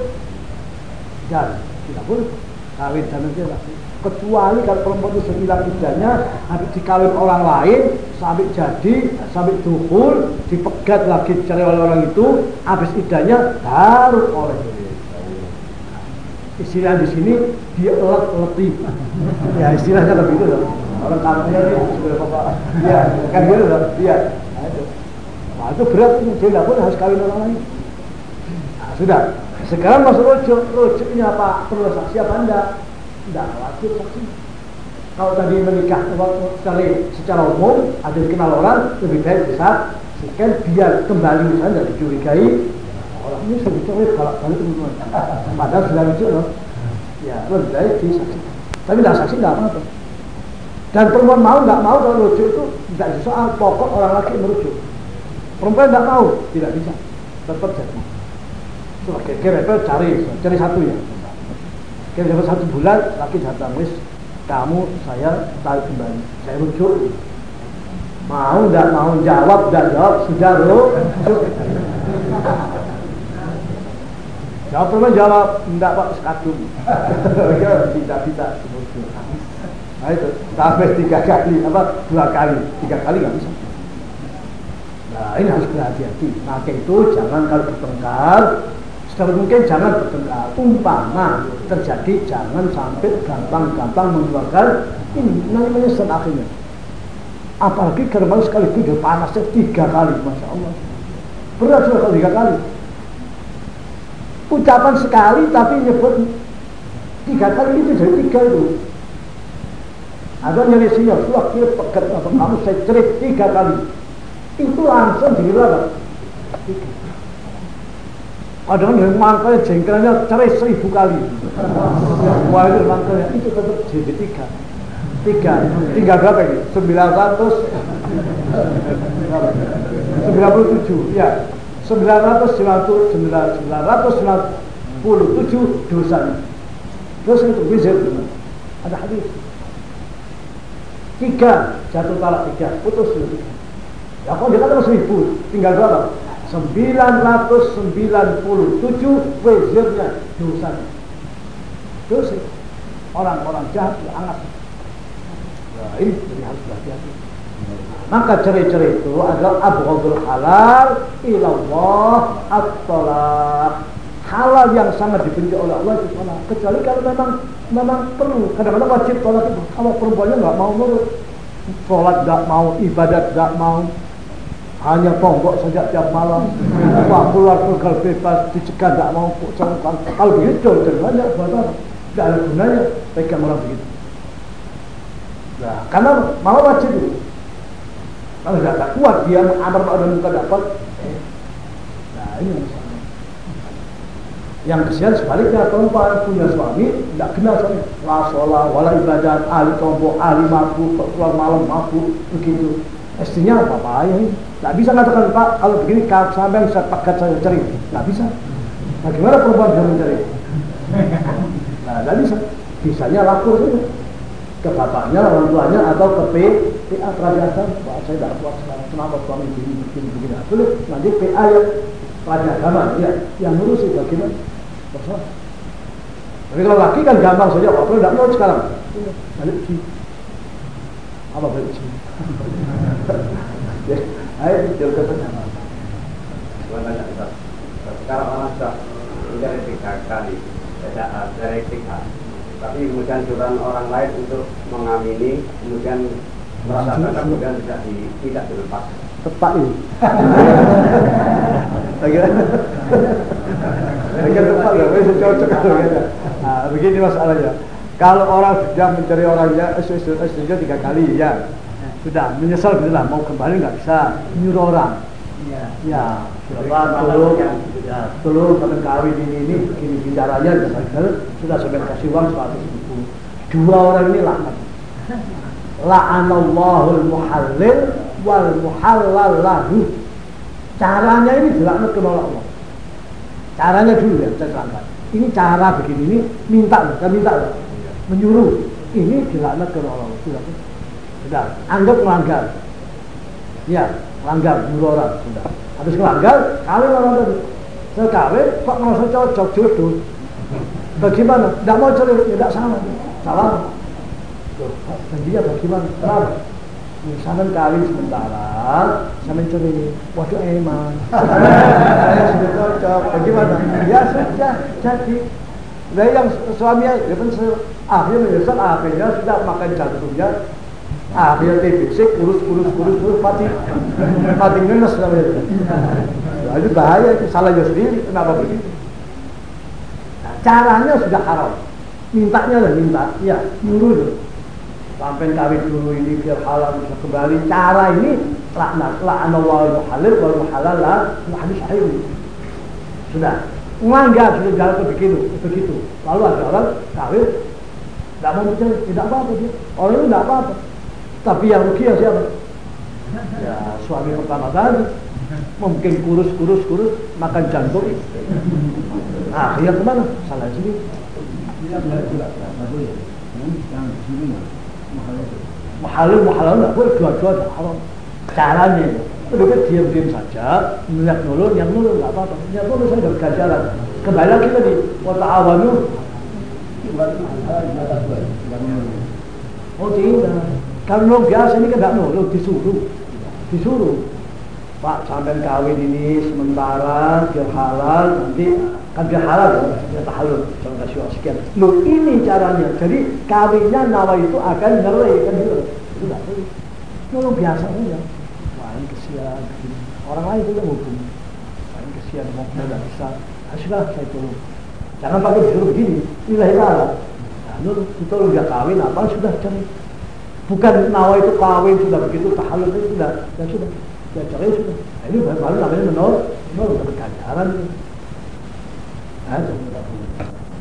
Dan tidak boleh. Kawin dan tidak kecuali kalau perempuan itu sembilan idahnya habis dikawin orang lain sampai jadi sampai duhul dipegat lagi cari oleh orang itu habis idahnya baru oleh istilah di sini dia elat letih ya istilahnya lebih itu orang sudah bapak ya kan gitu loh iya nah itu itu berat dia tidak pun harus kawin orang lain nah, sudah sekarang masuk rujuk rujuknya apa perlu saksi apa enggak tidak wajib saksi. Kalau tadi menikah secara, secara umum ada dikenal orang lebih baik bisa sekian biar kembali misalnya tidak dicurigai orang ini dicuri kalau balik teman-teman. Padahal sudah lucu loh. Ya lebih baik di saksi. Tapi tidak saksi tidak apa-apa. Dan perempuan mau nggak mau kalau rujuk itu tidak soal pokok orang laki merujuk. Perempuan nggak mau tidak bisa tetap. Coba kira-kira cari cari satu ya Kira dapat satu bulan, laki datang, wis kamu saya tarik kembali, saya rujuk. Mau tidak mau jawab, tidak jawab, sudah rujuk. Jawab teman jawab, tidak pak sekadung. tidak bisa Nah itu, sampai tiga kali, apa dua kali, tiga kali nggak bisa. Nah ini harus berhati-hati. Maka itu jangan kalau bertengkar Sebab mungkin jangan bertengkar. Umpama terjadi jangan sampai gampang-gampang mengeluarkan ini namanya sen akhirnya. Apalagi gerbang sekali dia panasnya tiga kali, masya Allah. Berat sudah kalau tiga kali. Ucapan sekali tapi nyebut tiga kali itu jadi tiga itu. Ada nyari sinyal, wah dia pekat apa kamu saya cerit tiga kali. Itu langsung. Tiga. Ada yang mangkalnya jengkelnya cerai seribu kali. Wah itu itu tetap jadi tiga. Tiga, tiga berapa ini? Sembilan ratus sembilan puluh tujuh, ya. Sembilan ratus sembilan sembilan ratus sembilan puluh tujuh dosanya. Terus itu bisa ada hadis. Tiga jatuh talak tiga, putus tiga. Ya kok dia kata seribu, tinggal berapa? 997 wezirnya dosa. Dosa. Orang-orang jahat dianggap nah, ini jadi harus berhati-hati. Maka cerai-cerai itu adalah abghadul halal ilallah at-talaq halal yang sangat dibenci oleh Allah itu salah kecuali kalau memang memang perlu. Kadang-kadang wajib sholat. Itu kalau perempuannya nggak mau nurut sholat nggak mau ibadat nggak mau hanya tonggok saja tiap malam. Wah keluar keluar bebas dicegah tidak mau kalau begitu jadi banyak buat apa. Tidak ada gunanya pegang orang begitu. Nah karena malah wajib itu. Kalau tidak kuat dia ma'ruf dan muka dapat. Nah ini masalah yang kesian sebaliknya perempuan punya suami tidak kenal suami la sholat wala ibadat ahli tombok ahli mabuk keluar malam mabuk begitu istrinya apa apa ya ini tidak bisa katakan Pak, kalau begini sampai saya pekat saya cari. Tidak bisa. Bagaimana perempuan bisa mencari? Nah, tidak bisa. Bisanya lapor saja ke bapaknya, orang tuanya atau ke PA kerajaan. Saya tidak kuat sekarang. Kenapa suami begini, begini, begini. Nah, boleh. Nanti PA yang raja agama, ya, yang ngurusi bagaimana? Terserah. Tapi kalau laki kan gampang saja, apa tidak mau sekarang. Balik sini. Apa balik sini? Ayo jauh ke sana. Sebenarnya kita sekarang orang sudah kali tidak dari tiga tapi kemudian curang orang lain untuk mengamini kemudian merasa kata kemudian tidak tidak dilepas tepat ini. Agar tepat ya, bisa cocok Nah, begini masalahnya. Kalau orang sudah mencari orangnya, istrinya tiga kali ya, sudah menyesal gitu lah. Mau kembali nggak bisa. Nyuruh orang. Ya, ya Bapak tolong ya tolong kalian kawin ini ini begini bicaranya sudah sampai kasih uang seratus ribu. Dua orang ini laknat. La'anallahul muhallil wal muhallal lahu caranya ini dilaknat ke Allah. Caranya dulu ya saya terangkan. Ini cara begini ini minta kan minta menyuruh. Ini dilaknat ke Allah sudah. Sudah. Anggap melanggar. Ya melanggar dua orang sudah. Habis melanggar kawin orang tadi. Saya kawin kok merasa cocok jodoh? Bagaimana? Tidak mau ya tidak salah. Dan dia bagaimana kenapa Misalkan kawin sementara, sampai curi, waduh eman, saya sudah cocok, bagaimana? Ya sudah, jadi Nah yang suaminya, ya kan akhirnya menyesal, akhirnya sudah makan jantungnya, akhirnya TBC, kurus, kurus, kurus, kurus, mati, mati ngenes namanya. Nah, itu bahaya, itu salah dia sendiri, kenapa begitu? Nah, caranya sudah haram, mintanya lah minta, ya nyuruh sampai kawin dulu ini biar halal bisa kembali. Cara ini laknat lakna wal muhalil wal muhalal lah hadis sahih sudah. Melanggar sudah jalan begitu begitu. Lalu ada orang kawin. Tidak mau bicara tidak apa-apa dia. Orang itu tidak apa-apa. Tapi yang rugi ya siapa? Ya suami pertama tadi. Mungkin kurus kurus kurus makan jantung. Dia ke mana? Salah sini. Tidak boleh, tidak boleh. Yang sini Mahalul mahalul nggak boleh dua-dua haram. Caranya itu kan diam-diam saja, niat nulur, yang nulur nggak apa-apa. Niat nulur saya nggak ganjaran. Kembali lagi tadi, wata awanu. Oh tidak. Kalau biasa ini kan nggak nulur, disuruh, disuruh. Pak sampai kawin ini sementara biar halal nanti kan biar halal ya. Tahalul jangan kasih sekian. Lo ini caranya. Jadi kawinnya nawa itu akan ngerai kan gitu. Itu nggak boleh lo biasa aja wah ini kesian orang lain juga hukum. Wah ini kesian mau nggak bisa. Ah, sudah saya tolong. Jangan pakai disuruh begini. Nilai halal. Nah, lo itu lo udah kawin apa sudah cari? Bukan nawa itu kawin sudah begitu tahalul itu sudah. Ya sudah. Ya cerai sudah. Nah, ini baru namanya menolak. Menolak ada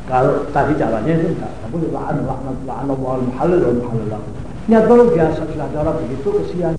kalau tadi caranya itu enggak tapi la'an la'an la'an Allah al-muhallil wal muhallil niat kalau biasa sudah cara begitu kesian